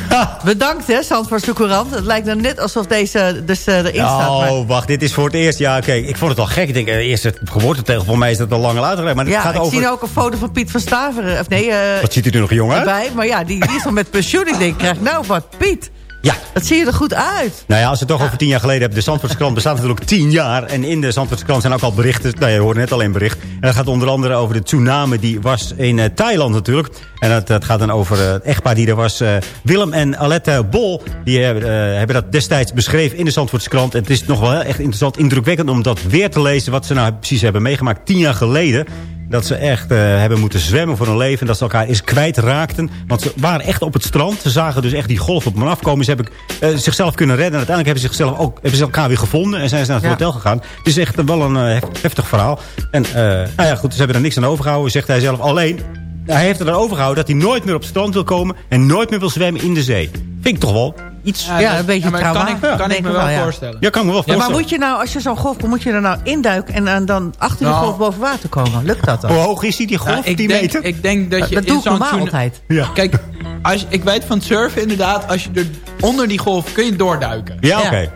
Ha. Bedankt, hè, Zandvoortse Courant. Het lijkt nou net alsof deze dus eh, erin staat. maar- Oh, wacht, dit is voor het eerst. Ja, oké, ik vond het al gek. Ik denk, eh, eerst het geboortetegel. Voor mij is dat al lang al uitgereikt. Maar het ja, gaat ik over... zie ook een foto van Piet van Staveren. Of nee, eh, Wat ziet hij er nog jong uit? Maar ja, die, die is al met pensioen. Ik denk, krijg nou wat, Piet. Ja. Dat zie je er goed uit. Nou ja, als we het toch over tien jaar geleden hebben. De Zandvoortse krant bestaat natuurlijk tien jaar. En in de Zandvoortse krant zijn ook al berichten. Nou, je hoorde net alleen bericht. En dat gaat onder andere over de tsunami die was in eh, Thailand natuurlijk. En dat, dat gaat dan over eh, het echtpaar die er was. eh, Willem en Alette Bol. Die hebben, hebben dat destijds beschreven in de Zandvoortse krant. En het is nog wel echt interessant, indrukwekkend om dat weer te lezen. Wat ze nou precies hebben meegemaakt tien jaar geleden. Dat ze echt eh, hebben moeten zwemmen voor hun leven. En dat ze elkaar eens kwijtraakten. Want ze waren echt op het strand. Ze zagen dus echt die golf op hen afkomen. Ze hebben eh, zichzelf kunnen redden. En uiteindelijk hebben ze, zichzelf ook, hebben ze elkaar weer gevonden. En zijn ze naar het Ja. hotel gegaan. Het is echt wel een eh, hef- heftig verhaal. En nou ja, goed, ze hebben er niks aan overgehouden. Zegt hij zelf alleen. Hij heeft er aan overgehouden dat hij nooit meer op het strand wil komen. En nooit meer wil zwemmen in de zee. Vind ik toch wel iets... Ja, dat- een beetje maar trauma. Kan ik, kan ik me wel wel, ja. voorstellen. Ja, kan ik me wel Ja, voorstellen. maar moet je nou, als je zo'n golf komt, moet je er nou induiken en dan- dan achter Nou. de golf boven water komen? Lukt dat dan? Hoe hoog is die, die golf? Nou, ik, 10 denk, meter? ik denk dat je dat in doe ik normaal altijd. Ja. Kijk, als, ik weet van surfen inderdaad, als je er onder die golf kun je doorduiken. Ja, Ja. oké.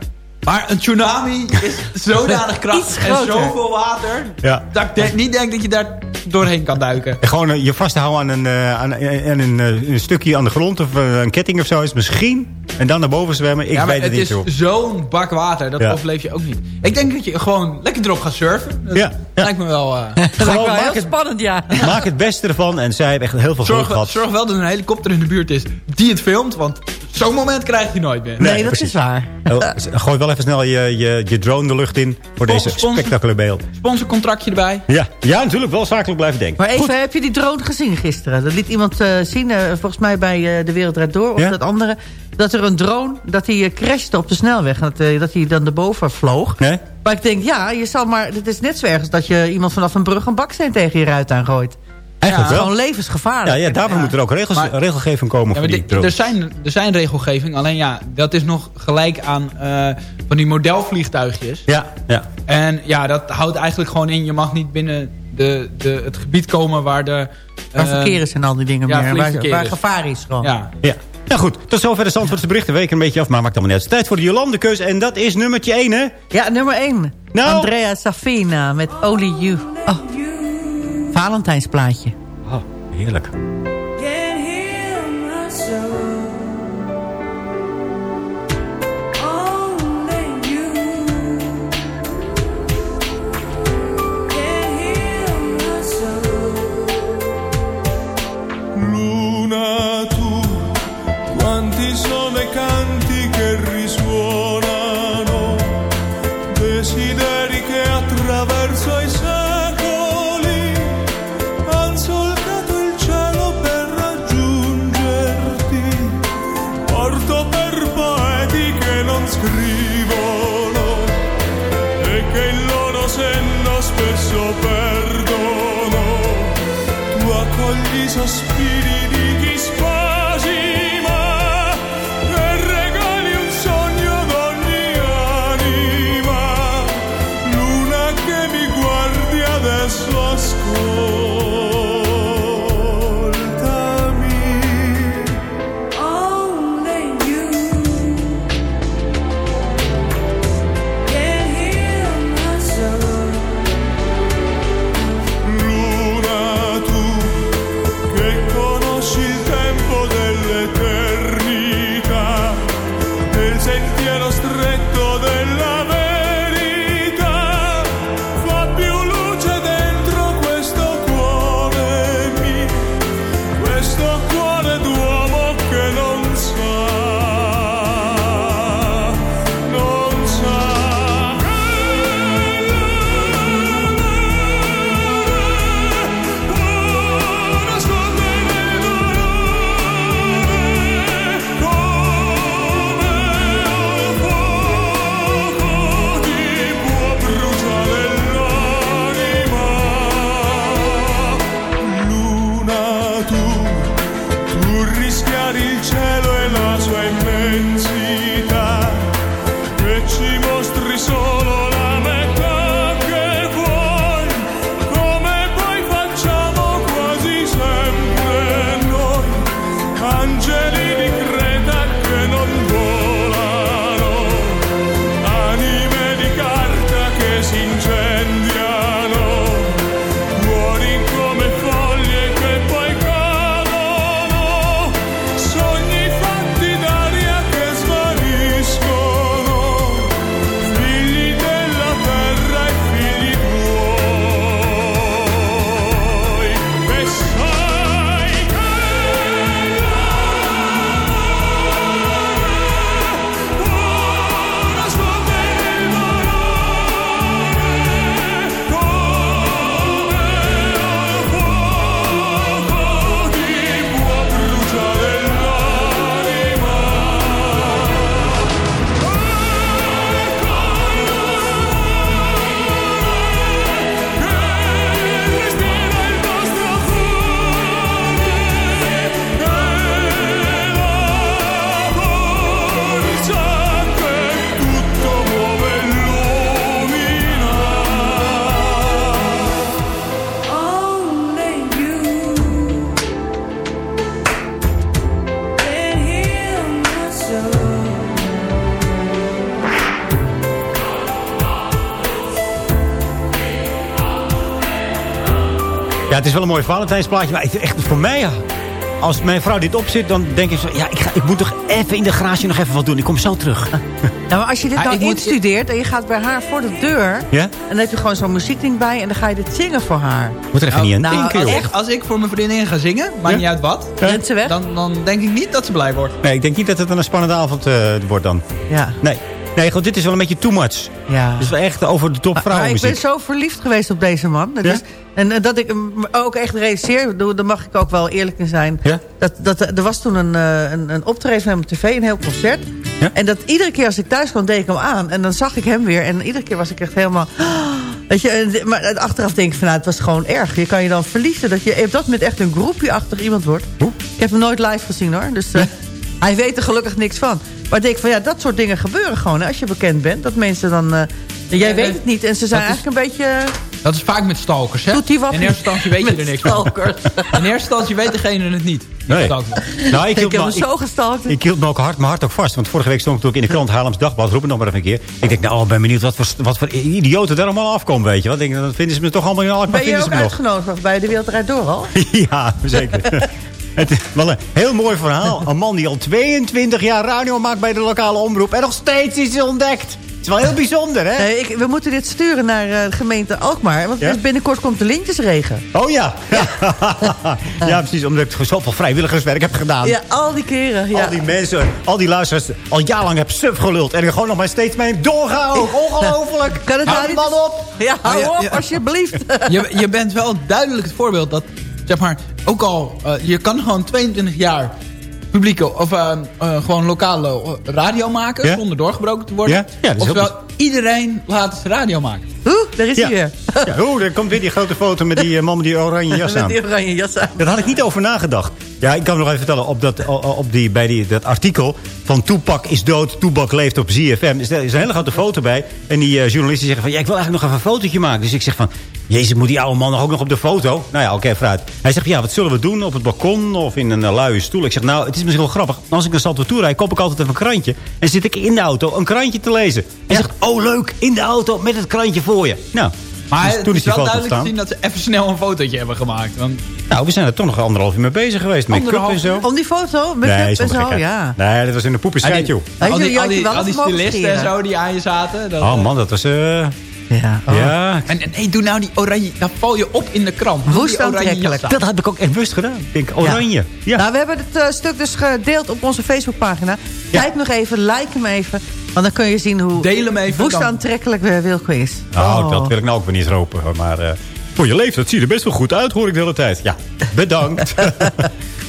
Maar een tsunami is zodanig krachtig en zoveel water... Ja. dat ik denk- niet denk dat je daar doorheen kan duiken. En Gewoon eh, je vasthouden aan, een, eh, aan, aan een, eh, een stukje aan de grond of eh, een ketting of zo is misschien. En dan naar boven zwemmen. Ik ja, weet het het niet is zo. zo'n bak water, dat Ja. overleef je ook niet. Ik denk dat je gewoon lekker erop gaat surfen. Dat Ja. lijkt me wel... eh, Dat lijkt me wel maak heel het- spannend, ja. Maak het beste ervan. En zij hebben echt heel veel geluk zorg, gehad. zorg wel dat er een helikopter in de buurt is die het filmt, want zo'n moment krijg je nooit meer. Nee, Nee, dat precies. is waar. Oh, Gooi wel even snel je, je, je drone de lucht in. Voor deze spectaculaire beeld. Sponsorcontractje erbij. Ja. ja, natuurlijk. Wel zakelijk blijven denken. Maar even, heb je die drone gezien gisteren? Dat liet iemand eh, zien, eh, volgens mij bij eh, De Wereld Draait Door, of Ja? dat andere. Dat er een drone, dat hij eh, crashte op de snelweg. En dat, eh, dat hij dan erboven vloog. Nee? Maar ik denk, ja, je zal maar, het is net zo erg als dat je iemand vanaf een brug een baksteen tegen je ruit aangooit. Eigenlijk wel. gewoon levensgevaarlijk. Ja, ja, daarvoor moet er ook regels, Maar- regelgeving komen Ja, voor maar die dit- drone. er, zijn, er zijn regelgeving, alleen ja, dat is nog gelijk aan eh, van die modelvliegtuigjes. Ja, ja. En ja, dat houdt eigenlijk gewoon in, je mag niet binnen de, de, het gebied komen waar de... Waar eh, verkeer is en al die dingen ja, meer. Waar, verkeer waar gevaar is gewoon. Ja. ja. Nou goed, tot zover de Zandvoortse berichten. Weken een beetje af, maar maakt allemaal net. Tijd voor de Jolande-keus. En dat is nummertje 1, hè? Ja, nummer 1. Nou. Andrea Safina met Only You. Oh, Valentijnsplaatje. Oh, heerlijk. Can't perdono. Tu accogli sospiri is wel een mooi Valentijnsplaatje. Maar echt voor mij, ja. Als mijn vrouw dit opzit, dan denk ik zo... Ja, ik, ga, ik moet toch even in de garage nog even wat doen. Ik kom zo terug. Nou, maar als je dit Ah, nou moet- instudeert en je gaat bij haar voor de deur... Ja? en dan heb je gewoon zo'n muziekding bij en dan ga je dit zingen voor haar. Moet er even niet aan nou, denken, als joh. echt- Als ik voor mijn vriendin ga zingen, maakt Ja? niet uit wat. Rent ze weg? Dan, dan denk ik niet dat ze blij wordt. Nee, ik denk niet dat het een spannende avond eh, wordt dan. Ja. Nee. Nee, goed, dit is wel een beetje too much. Ja. Het is wel echt over de top Maar ik ben zo verliefd geweest op deze man. Dat Ja? is, en eh, dat ik hem ook echt realiseer, daar mag ik ook wel eerlijk in zijn. Ja? Dat, dat, er was toen een, eh, een, een optreden van hem op tv, een heel concert. Ja? En dat iedere keer als ik thuis kwam, deed ik hem aan. En dan zag ik hem weer. En iedere keer was ik echt helemaal... Weet je, maar achteraf denk ik van, nou, het was gewoon erg. Je kan je dan verliezen dat je op dat moment echt een groepje-achtig iemand wordt. Ik heb hem nooit live gezien hoor. Dus eh, hij weet er gelukkig niks van. Maar ik denk van, ja, dat soort dingen gebeuren gewoon. Hè, als je bekend bent, dat mensen dan... eh, jij Ja, weet eh, het niet. En ze zijn dat is- eigenlijk een beetje... Dat is vaak met stalkers, hè? Doet die wat In eerste instantie weet je er niks van. stalkers. In eerste instantie weet degene het niet. Nee. Nou, ik Ik hield, heb me, hem zo gestalkt. ik, ik hield me ook hard, mijn hart ook vast. Want vorige week stond ik natuurlijk in de krant Haarlems Dagblad. Roep het nog maar even een keer. Ik denk, nou, ik ben benieuwd wat voor, wat voor idioten daar allemaal afkomen, weet je. Wat denk ik, dan vinden ze me toch allemaal in Alkmaar. Ben je ook uitgenodigd bij de Wereldrijd Door al? Ja, zeker. Het is wel een heel mooi verhaal. Een man die al 22 jaar radio maakt bij de lokale omroep. En nog steeds is ontdekt. Het is wel heel bijzonder, hè? Nee, ik, we moeten dit sturen naar eh, de gemeente Alkmaar. Want Ja? binnenkort komt de lintjesregen. Oh ja. Ja. precies. Omdat ik zoveel vrijwilligerswerk heb gedaan. Ja, al die keren. Ja. Al die mensen, al die luisteraars, al jaarlang heb suf geluld. En er gewoon nog maar steeds mee doorgaan. Ongelooflijk. Kan het Hou nou man op. Ja, hou op, ja. alsjeblieft. je, je bent wel duidelijk het voorbeeld dat, zeg maar, ook al, eh, je kan gewoon 22 jaar publieke, of eh, eh, gewoon lokale radio maken, Ja? zonder doorgebroken te worden. Ja? Ja, dat is heel Oftewel, iedereen laat radio maken. Oeh, daar is Ja. hij weer. Ja, oeh, er komt weer die grote foto met die man met die oranje jas Met aan. die oranje jas aan. Daar had ik niet over nagedacht. Ja, ik kan nog even vertellen. Op dat, op die, bij die, dat artikel van Toepak is dood, Toepak leeft op ZFM. is Er is een hele grote foto bij. En die eh, journalisten zeggen van... Ja, ik wil eigenlijk nog even een fotootje maken. Dus ik zeg van... Jezus, moet die oude man nog ook nog op de foto? Nou ja, oké, vooruit. Hij zegt, ja, wat zullen we doen? Op het balkon of in een uh, luie stoel? Ik zeg, nou, het is misschien wel grappig. Als ik naar Salto toe rijd, koop ik altijd even een krantje. En zit ik in de auto een krantje te lezen. Hij zegt, oh leuk, in de auto met het krantje voor je. Nou, Maar dus het toen is wel duidelijk te zien dat ze even snel een fotootje hebben gemaakt. Want Nou, we zijn er toch nog anderhalf uur mee bezig geweest. Make-up en zo. Om die foto, met Nee, en zo, ja. Nee, dat was in de joh. Had al je- die, al die, al die stylisten en zo die aan je zaten. Dat, Oh man, dat was... eh Ja. Ja, En, en nee, doe nou die oranje, dan val je op in de krant. Woest die oranje aantrekkelijk. dat heb ik ook echt bewust gedaan. Ik denk, oranje. Ja. Nou, we hebben het eh, stuk dus gedeeld op onze Facebookpagina. Kijk nog even, like hem even. Want dan kun je zien hoe Deel even, woest dan- aantrekkelijk uh, Wilco is. Nou, Oh. dat wil ik nou ook weer niet ropen. Maar eh, voor je leeftijd zie je er best wel goed uit, hoor ik de hele tijd. Ja, bedankt.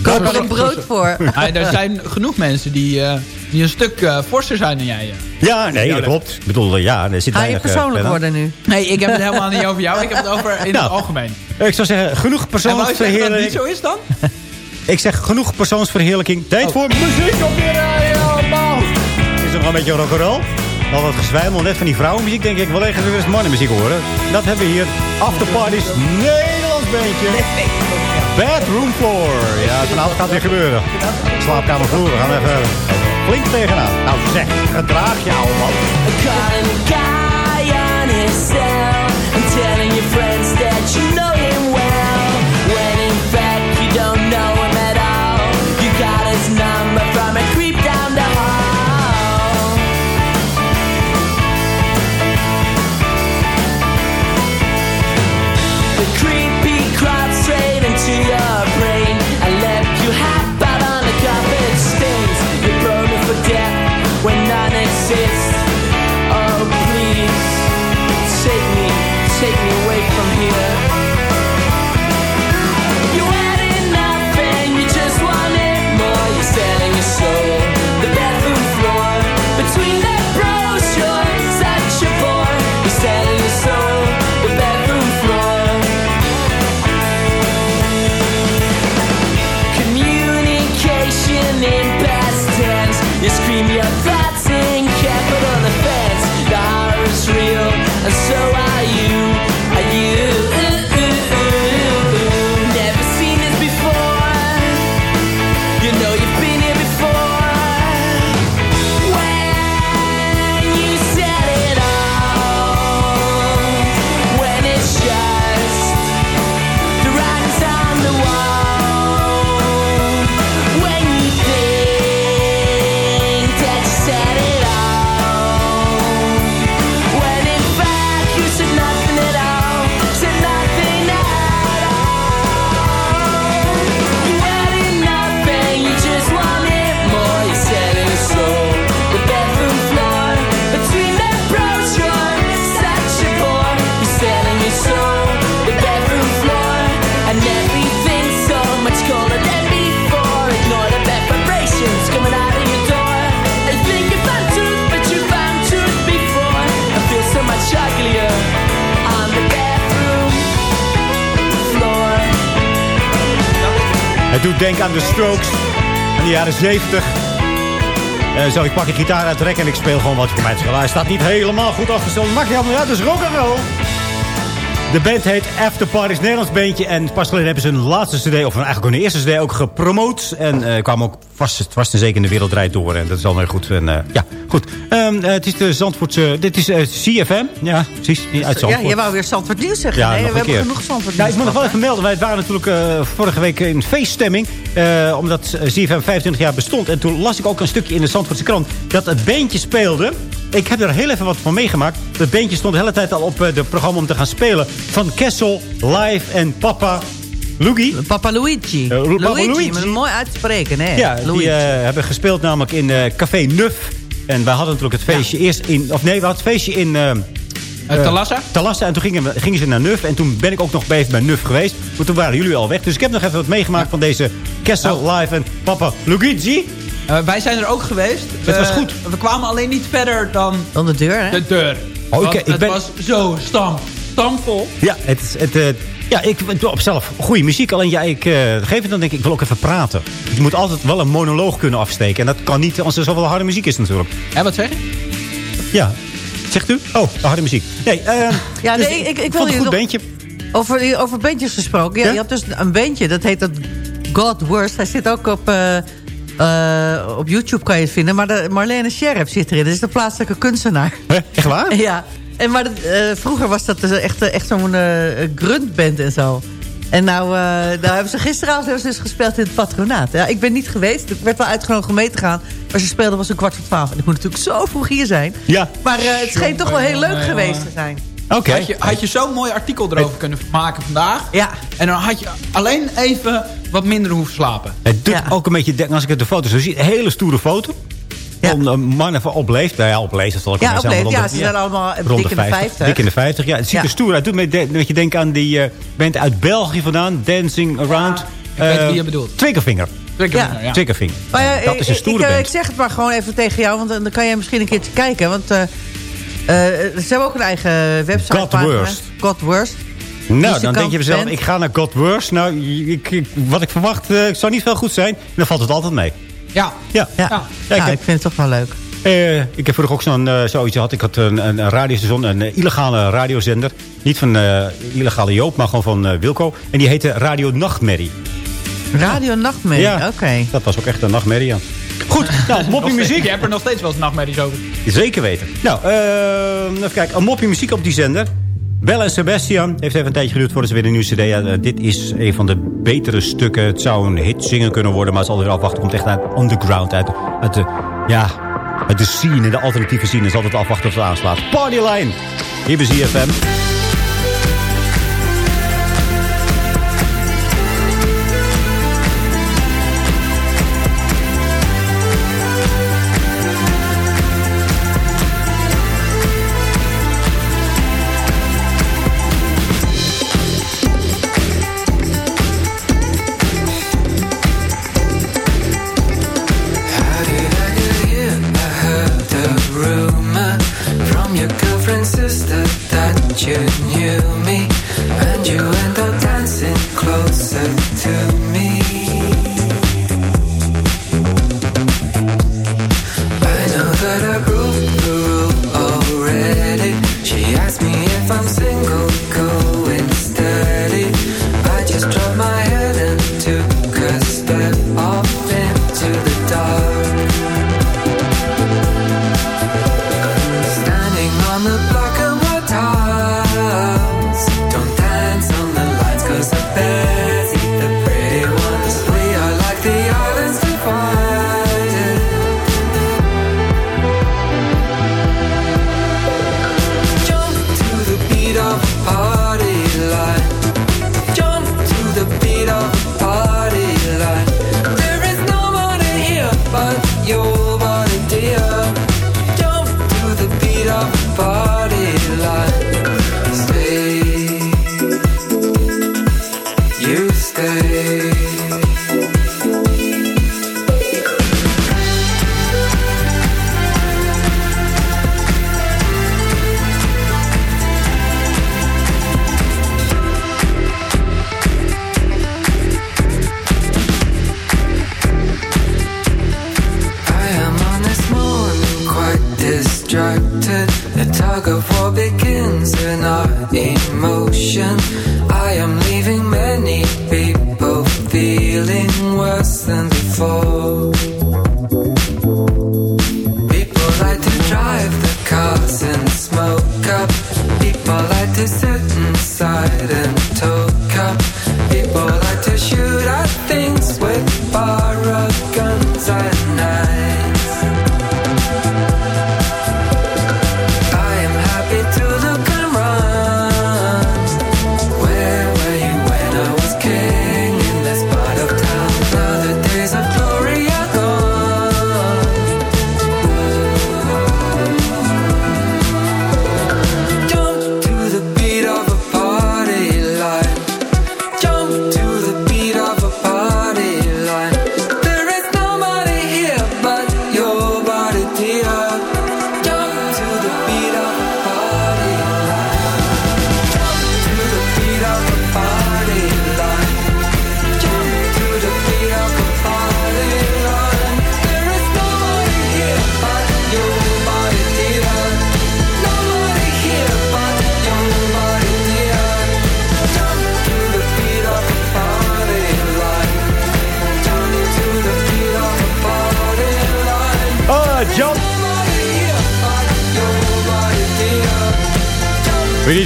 Koop er een brood voor. Ah, er zijn genoeg mensen die, eh, die een stuk eh, forser zijn dan jij. ja. ja, nee, dat klopt. Ik bedoel, eh, ja, er zit Ga je eh, persoonlijk worden nu? Nee, ik heb het helemaal niet over jou. Ik heb het over in Nou. het algemeen. Ik zou zeggen, genoeg En wou je zeggen dat het niet persoonsverheerlijking. zo is dan? Ik zeg, genoeg persoonsverheerlijking. Tijd Oh. voor muziek op de radio, man. Nog een beetje rock'n'roll? Al wat gezwijmel net van die vrouwenmuziek, denk ik. Wel even weer eens mannenmuziek horen. Dat hebben we hier. Afterparties, Nederlands beentje. Bedroom floor. Ja, vanavond gaat weer gebeuren. Slaapkamervloer, we gaan even flink tegenaan. Nou zeg, gedraag je ouwe man. Jaren 70. Eh, zo, ik pak een gitaar uit rek en ik speel gewoon wat voor mij. Hij staat niet helemaal goed afgesteld. Maakt niet allemaal uit, dus rock and roll. De band heet After Parties, Nederlands bandje. En pas geleden hebben ze hun laatste cd, of eigenlijk hun eerste cd ook gepromoot. En eh kwamen ook vast, vast en zeker in de wereld draait door. En dat is allemaal goed. En, eh, ja, goed. Ehm, eh, het is de Zandvoortse... Dit is eh, CFM. Ja, precies. Uit Ja, Zandvoort. je wou weer Zandvoort Nieuws zeggen. Ja, nee, we hebben keer. genoeg Zandvoort Ja, Nieuws ik moet nog wel even melden. Wij waren natuurlijk eh, vorige week in feeststemming. omdat ZFM 25 jaar bestond. En toen las ik ook een stukje in de Zandvoortse krant... dat het beentje speelde. Ik heb er heel even wat van meegemaakt. Dat beentje stond de hele tijd al op het programma om te gaan spelen. Van Kessel, Live en Papa Luigi. Papa Luigi. Papa Luigi, Luigi. mooi uit te spreken, hè? Ja, Luigi. die hebben gespeeld namelijk in Café Nuf. En wij hadden natuurlijk het feestje eerst in... Of nee, we hadden het feestje in... eh, Eh, Talassa? Talassa. En toen gingen, we, gingen ze naar Nuf. En toen ben ik ook nog bij, bij Nuf geweest. Maar toen waren jullie al weg. Dus ik heb nog even wat meegemaakt van deze Kessel Nou. Live en Papa Luigi. Wij zijn er ook geweest. Het was goed. We kwamen alleen niet verder dan Dan de deur, hè? de deur. Oh, ik- Want ik het ben- was zo stam, stamvol. Ja, het, is- het, eh, ja, ik doe op zelf goede muziek. Alleen ja, ik eh, geef het dan denk ik, ik wil ook even praten. Je moet altijd wel een monoloog kunnen afsteken. En dat kan niet als er zoveel harde muziek is natuurlijk. Hé, wat zeg je? Ja, zegt u? Oh, harde muziek. Nee, eh, Ja, dus nee, ik, ik, vond wil een goed beentje. Over, over bandjes gesproken. Ja, Ja? Je hebt dus een bandje, dat heet dat God Worst. Hij zit ook op, eh, eh, op YouTube, kan je het vinden. Maar de, Marlene Scherp zit erin. Dat is de plaatselijke kunstenaar. Echt waar? Ja, en maar dat, eh, vroeger was dat dus echt, eh, echt zo'n eh gruntband en zo. En nou, eh, nou hebben ze gisteravond hebben ze dus gespeeld in het patronaat. Ja, ik ben niet geweest. Ik werd wel uitgenodigd om mee te gaan. Maar ze speelden was een kwart voor twaalf. En ik moet natuurlijk zo vroeg hier zijn. Ja. Maar eh, het scheen toch wel heel leuk geweest te zijn. Oké. Had je, had je zo'n mooi artikel erover kunnen maken vandaag. Ja. En dan had je alleen even wat minder hoeven slapen. Het doet Ja. ook een beetje denken, als ik het de foto zo zie, een hele stoere foto. Ja. Van een man even op leeftijd. Ja, op leeftijd zal ik Ja, maar op leeftijd. Ja, ze zijn allemaal rond dik in de 50. Dik in de 50, ja. Het ziet Ja. er stoer uit. Doet me de- een beetje denken aan die eh, band uit België vandaan. Dancing Around. ik weet Eh, wie je bedoelt. Triggerfinger. Ja. ja. Triggerfinger. Maar ja, dat is een ik- stoere ik, eh, band. Ik zeg het maar gewoon even tegen jou, want dan kan jij misschien een keertje kijken. Want eh, eh, ze hebben ook een eigen website. God pagina. Worst. God Worst. Nou, dan denk je mezelf, ik ga naar God Worst. Nou, ik, ik- wat ik verwacht eh, zou niet veel goed zijn. Dan valt het altijd mee. Ja. Ja. Ja, Ja. Ja, ik heb- ik vind het toch wel leuk. Eh, ik heb vroeger ook zo'n eh, zoiets gehad. Ik had een, een, een radiostation, een eh, illegale radiozender. Niet van eh, illegale Joop, maar gewoon van eh, Wilco. En die heette Radio Nachtmerrie. Radio Nachtmerrie, Ja. oké. Dat was ook echt een nachtmerrie, ja. Goed, nou, moppie muziek. Je hebt er nog steeds wel eens nachtmerries over. Zeker weten. Nou, even kijken. Een moppie muziek op die zender. Belle en Sebastian. Heeft even een tijdje geduurd voordat ze weer een nieuwe cd dit is een van de betere stukken. Het zou een hit zingen kunnen worden, maar het is altijd afwachten. Het komt echt uit underground, uit, uit de, ja, uit de scene, de alternatieve scene. Het is altijd afwachten of het aanslaat. Partyline. Hier bij ZFM. You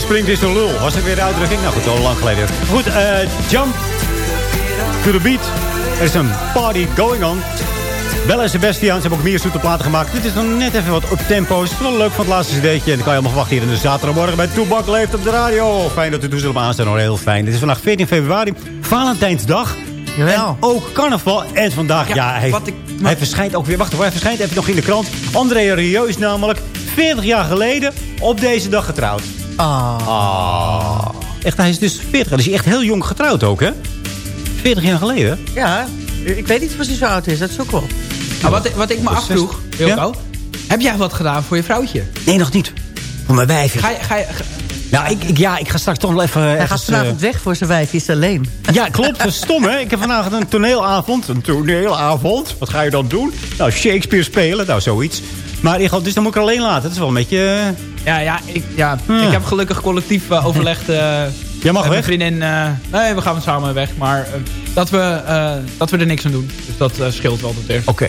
springt is een lul. Was het weer de uitdrukking? Nou goed, al lang geleden. Goed, eh, jump to the beat. Er is een party going on. Bella en Sebastian, ze hebben ook meer zoete platen gemaakt. Dit is nog net even wat op tempo. Is wel leuk van het laatste cd'tje. En dan kan je allemaal verwachten hier in de zaterdagmorgen bij Toebak Leeft op de radio. Fijn dat u toestel op aanstaan. Hoor. Heel fijn. Het is vandaag 14 februari. Valentijnsdag. Jawel. En ook carnaval. En vandaag, ja, hij, ik- hij verschijnt ook weer. Wacht hoor, hij verschijnt even nog in de krant. André Rieu is namelijk 40 jaar geleden op deze dag getrouwd. Ah. Echt, hij is dus 40. Dan is hij echt heel jong getrouwd ook, hè? 40 jaar geleden. Ja, ik weet niet precies hoe oud hij is. Dat is ook wel. Nou, wat, ik- wat ik me afvroeg, Wilco. Heb jij wat gedaan voor je vrouwtje? Nee, nog niet. Voor mijn wijfje. Ga je, ga je, ga- Nou, ik, ik- ja, ik ga straks toch nog even... Hij ergens, gaat vanavond weg voor zijn wijf, is alleen. eh, Ja, klopt. Dat is stom, hè? Ik heb vanavond een toneelavond. Een toneelavond. Wat ga je dan doen? Nou, Shakespeare spelen. Nou, zoiets. Maar ik ga- dus dan moet ik er alleen laten. Dat is wel een beetje... eh, ja, ja, ik, ja, ik heb gelukkig collectief eh, overlegd. eh Jij mag met weg. Mijn vriendin, eh, nee, we gaan samen weg. Maar dat, we, eh, dat we er niks aan doen. Dus dat scheelt wel dat er. Oké.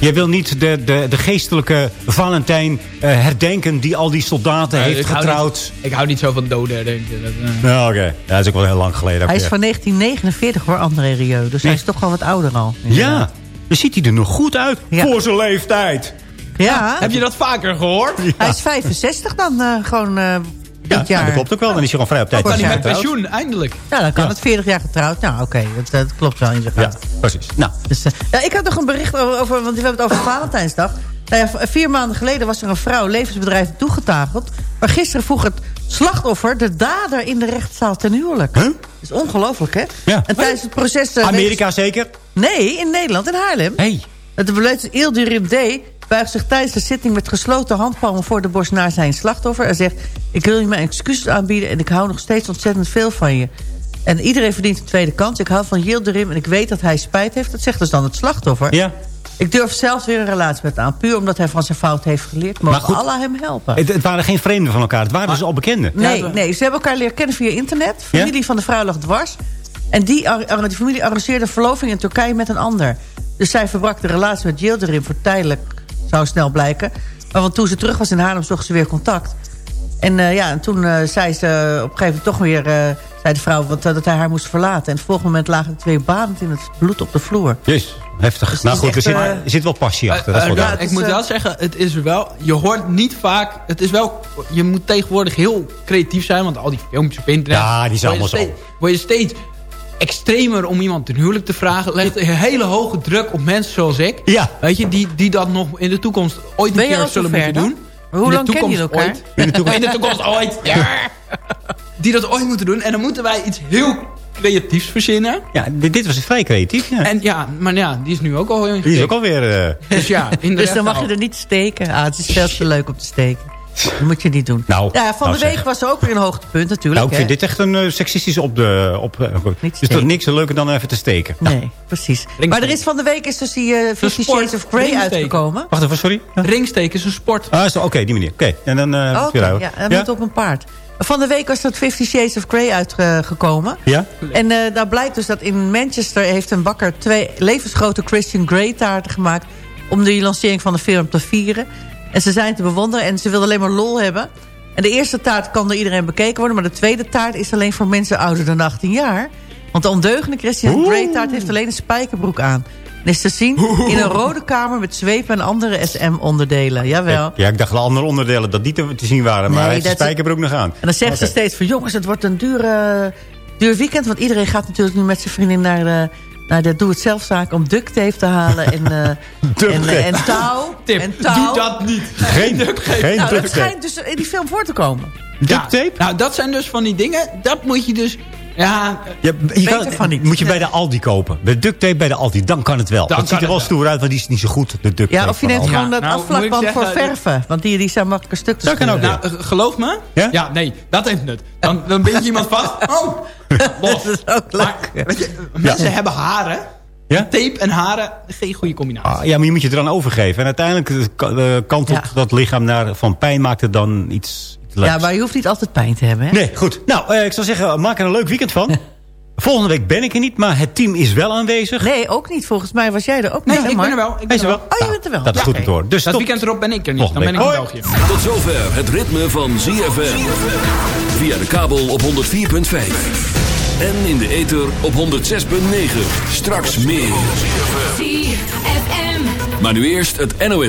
Je wil niet de, de, de geestelijke Valentijn eh, herdenken... die al die soldaten Nee, heeft ik hou getrouwd. niet- ik hou niet zo van doden, denk ik. Dat, eh. Ja, oké. Ja, dat is ook wel heel lang geleden. Hij is van 1949 hoor, André Rieu. Dus hij is toch al wat ouder al. Ja, dan ziet hij er nog goed uit. Ja. Voor zijn leeftijd. Ja, Heb je dat vaker gehoord? hij is 65 dan eh, gewoon eh, dit Ja, jaar. dat klopt ook wel. Dan is hij gewoon vrij op tijd. Kan hij met pensioen, eindelijk. Ja, dan kan Ja. het 40 jaar getrouwd. Nou, oké, dat, dat klopt wel in zijn Ja, precies. Nou, Dus, eh, ja, ik had nog een bericht over, over- want we hebben het over Valentijnsdag. Nou ja, vier maanden geleden was er een vrouw levensbedrijf toegetakeld. Maar gisteren vroeg het slachtoffer de dader in de rechtszaal ten huwelijk. Huh? Dat is ongelooflijk, hè? Ja. En tijdens het proces... eh, Amerika zeker? Nee, in Nederland, in Haarlem. Hey. Het beleid Ildurim D. buigt zich tijdens de zitting met gesloten handpalmen voor de borst naar zijn slachtoffer. Hij zegt, ik wil je mijn excuses aanbieden en ik hou nog steeds ontzettend veel van je. En iedereen verdient een tweede kans. Ik hou van Yildirim en ik weet dat hij spijt heeft. Dat zegt dus dan het slachtoffer. Ja. Ik durf zelfs weer een relatie met hem aan. Puur omdat hij van zijn fout heeft geleerd. Mogen Maar goed, Allah hem helpen. Het, het waren geen vreemden van elkaar. Het waren dus al bekenden. Nee, nee, ze hebben elkaar leren kennen via internet. Familie van de vrouw lag dwars. En die, die familie arrangeerde verloving in Turkije met een ander. Dus zij verbrak de relatie met Yildirim voor tijdelijk, zou snel blijken. Maar want toen ze terug was in Haarlem, zocht ze weer contact. En eh, ja, en toen eh, zei ze op een gegeven moment toch weer... eh, zei de vrouw wat, dat hij haar moest verlaten. En het volgende moment lagen de twee badend in het bloed op de vloer. Jezus, heftig. Dus nou goed, er zit, er zit wel passie achter. dat is wel ja, ik moet wel zeggen, het is wel... Je hoort niet vaak... Het is wel... Je moet tegenwoordig heel creatief zijn. Want al die filmpjes op internet... Ja, die zijn allemaal steeds- Word je steeds extremer om iemand ten huwelijk te vragen. Legt een hele hoge druk op mensen zoals ik. Ja. Weet je, die, die dat nog in de toekomst ooit een je keer zullen moeten dan? doen. Maar hoe lang kennen toekomst jullie elkaar? ooit. In de toekomst. In de toekomst ooit. Ja. Die dat ooit moeten doen. En dan moeten wij iets heel creatiefs verzinnen. Ja, dit, dit was vrij creatief. Ja. En ja, maar ja, die is nu ook al Die is ook alweer... eh, Dus ja, Dus dan mag je er niet steken. Ah, het is veel te leuk om te steken. Dat moet je niet doen. Nou, ja, van nou de week zeg. was er ook weer een hoogtepunt natuurlijk. Nou, ik vind hè. dit echt een eh, seksistisch op de... Op, eh, is toch niks leuker dan even te steken? Nee, precies. Maar er is van de week is dus die eh Fifty. Shades of Grey uitgekomen. Wacht even, sorry. Ringsteken is een sport. Ah, zo, oké, die manier. Oké, en dan... eh Oh, uit. ja, hij moet op een paard. Van de week was dat Fifty Shades of Grey uitgekomen. Ja? En eh daar blijkt dus dat in Manchester heeft een bakker twee levensgrote Christian Grey taarten gemaakt... om de lancering van de film te vieren. En ze zijn te bewonderen en ze wilden alleen maar lol hebben. En de eerste taart kan door iedereen bekeken worden... maar de tweede taart is alleen voor mensen ouder dan 18 jaar. Want de ondeugende Christian Grey taart heeft alleen een spijkerbroek aan. En is te zien in een rode kamer met zwepen en andere SM-onderdelen. Jawel. Ja, ik dacht de andere onderdelen dat die te, te zien waren. Maar Nee, hij heeft de spijkerbroek nog aan. En dan zeggen ze steeds van... jongens, het wordt een dure, duur weekend. Want iedereen gaat natuurlijk nu met zijn vriendin naar de, naar de doe-het-zelfzaak... om duct tape te halen en, eh, en, eh, en touw. Tip, en touw. doe dat niet. Geen, geen Nou, duct dat tape. schijnt dus in die film voor te komen. Duct tape? Nou, dat zijn dus van die dingen. Dat moet je dus... Ja, Ja, je Beter kan, van niet. Moet je bij de Aldi kopen. Bij duct tape bij de Aldi, dan kan het wel. Dan dat ziet er wel stoer uit, want die is niet zo goed, de duct tape. Ja, of je neemt gewoon dat Nou, ik voor zeggen, verven. Want die, die zijn makkelijk stuk te Dat kan ook, nou, eh, geloof me. Ja? nee, dat heeft nut. Dan, dan bind je iemand vast. Oh, los. Dat is ook leuk. je, mensen hebben haren. Ja? Tape en haren, geen goede combinatie. Ah, ja, maar je moet je er dan overgeven. En uiteindelijk eh, ka- eh, kantelt Ja. dat lichaam naar, van pijn maakt het dan iets. Ja, maar je hoeft niet altijd pijn te hebben. Hè? Nee, goed. Nou, eh, ik zou zeggen, maak er een leuk weekend van. Volgende week ben ik er niet, maar het team is wel aanwezig. Nee, ook niet. Volgens mij was jij er ook Nee, niet. hè, ik ben er wel. Ik ben er wel. wel. Oh, je bent er wel. Dat is Ja, goed te horen. Dus Dat tot- weekend erop ben ik er niet. Dan ben ik in. België. Tot zover het ritme van ZFM. Via de kabel op 104.5. En in de ether op 106.9. Straks meer. ZFM. Maar nu eerst het NOS.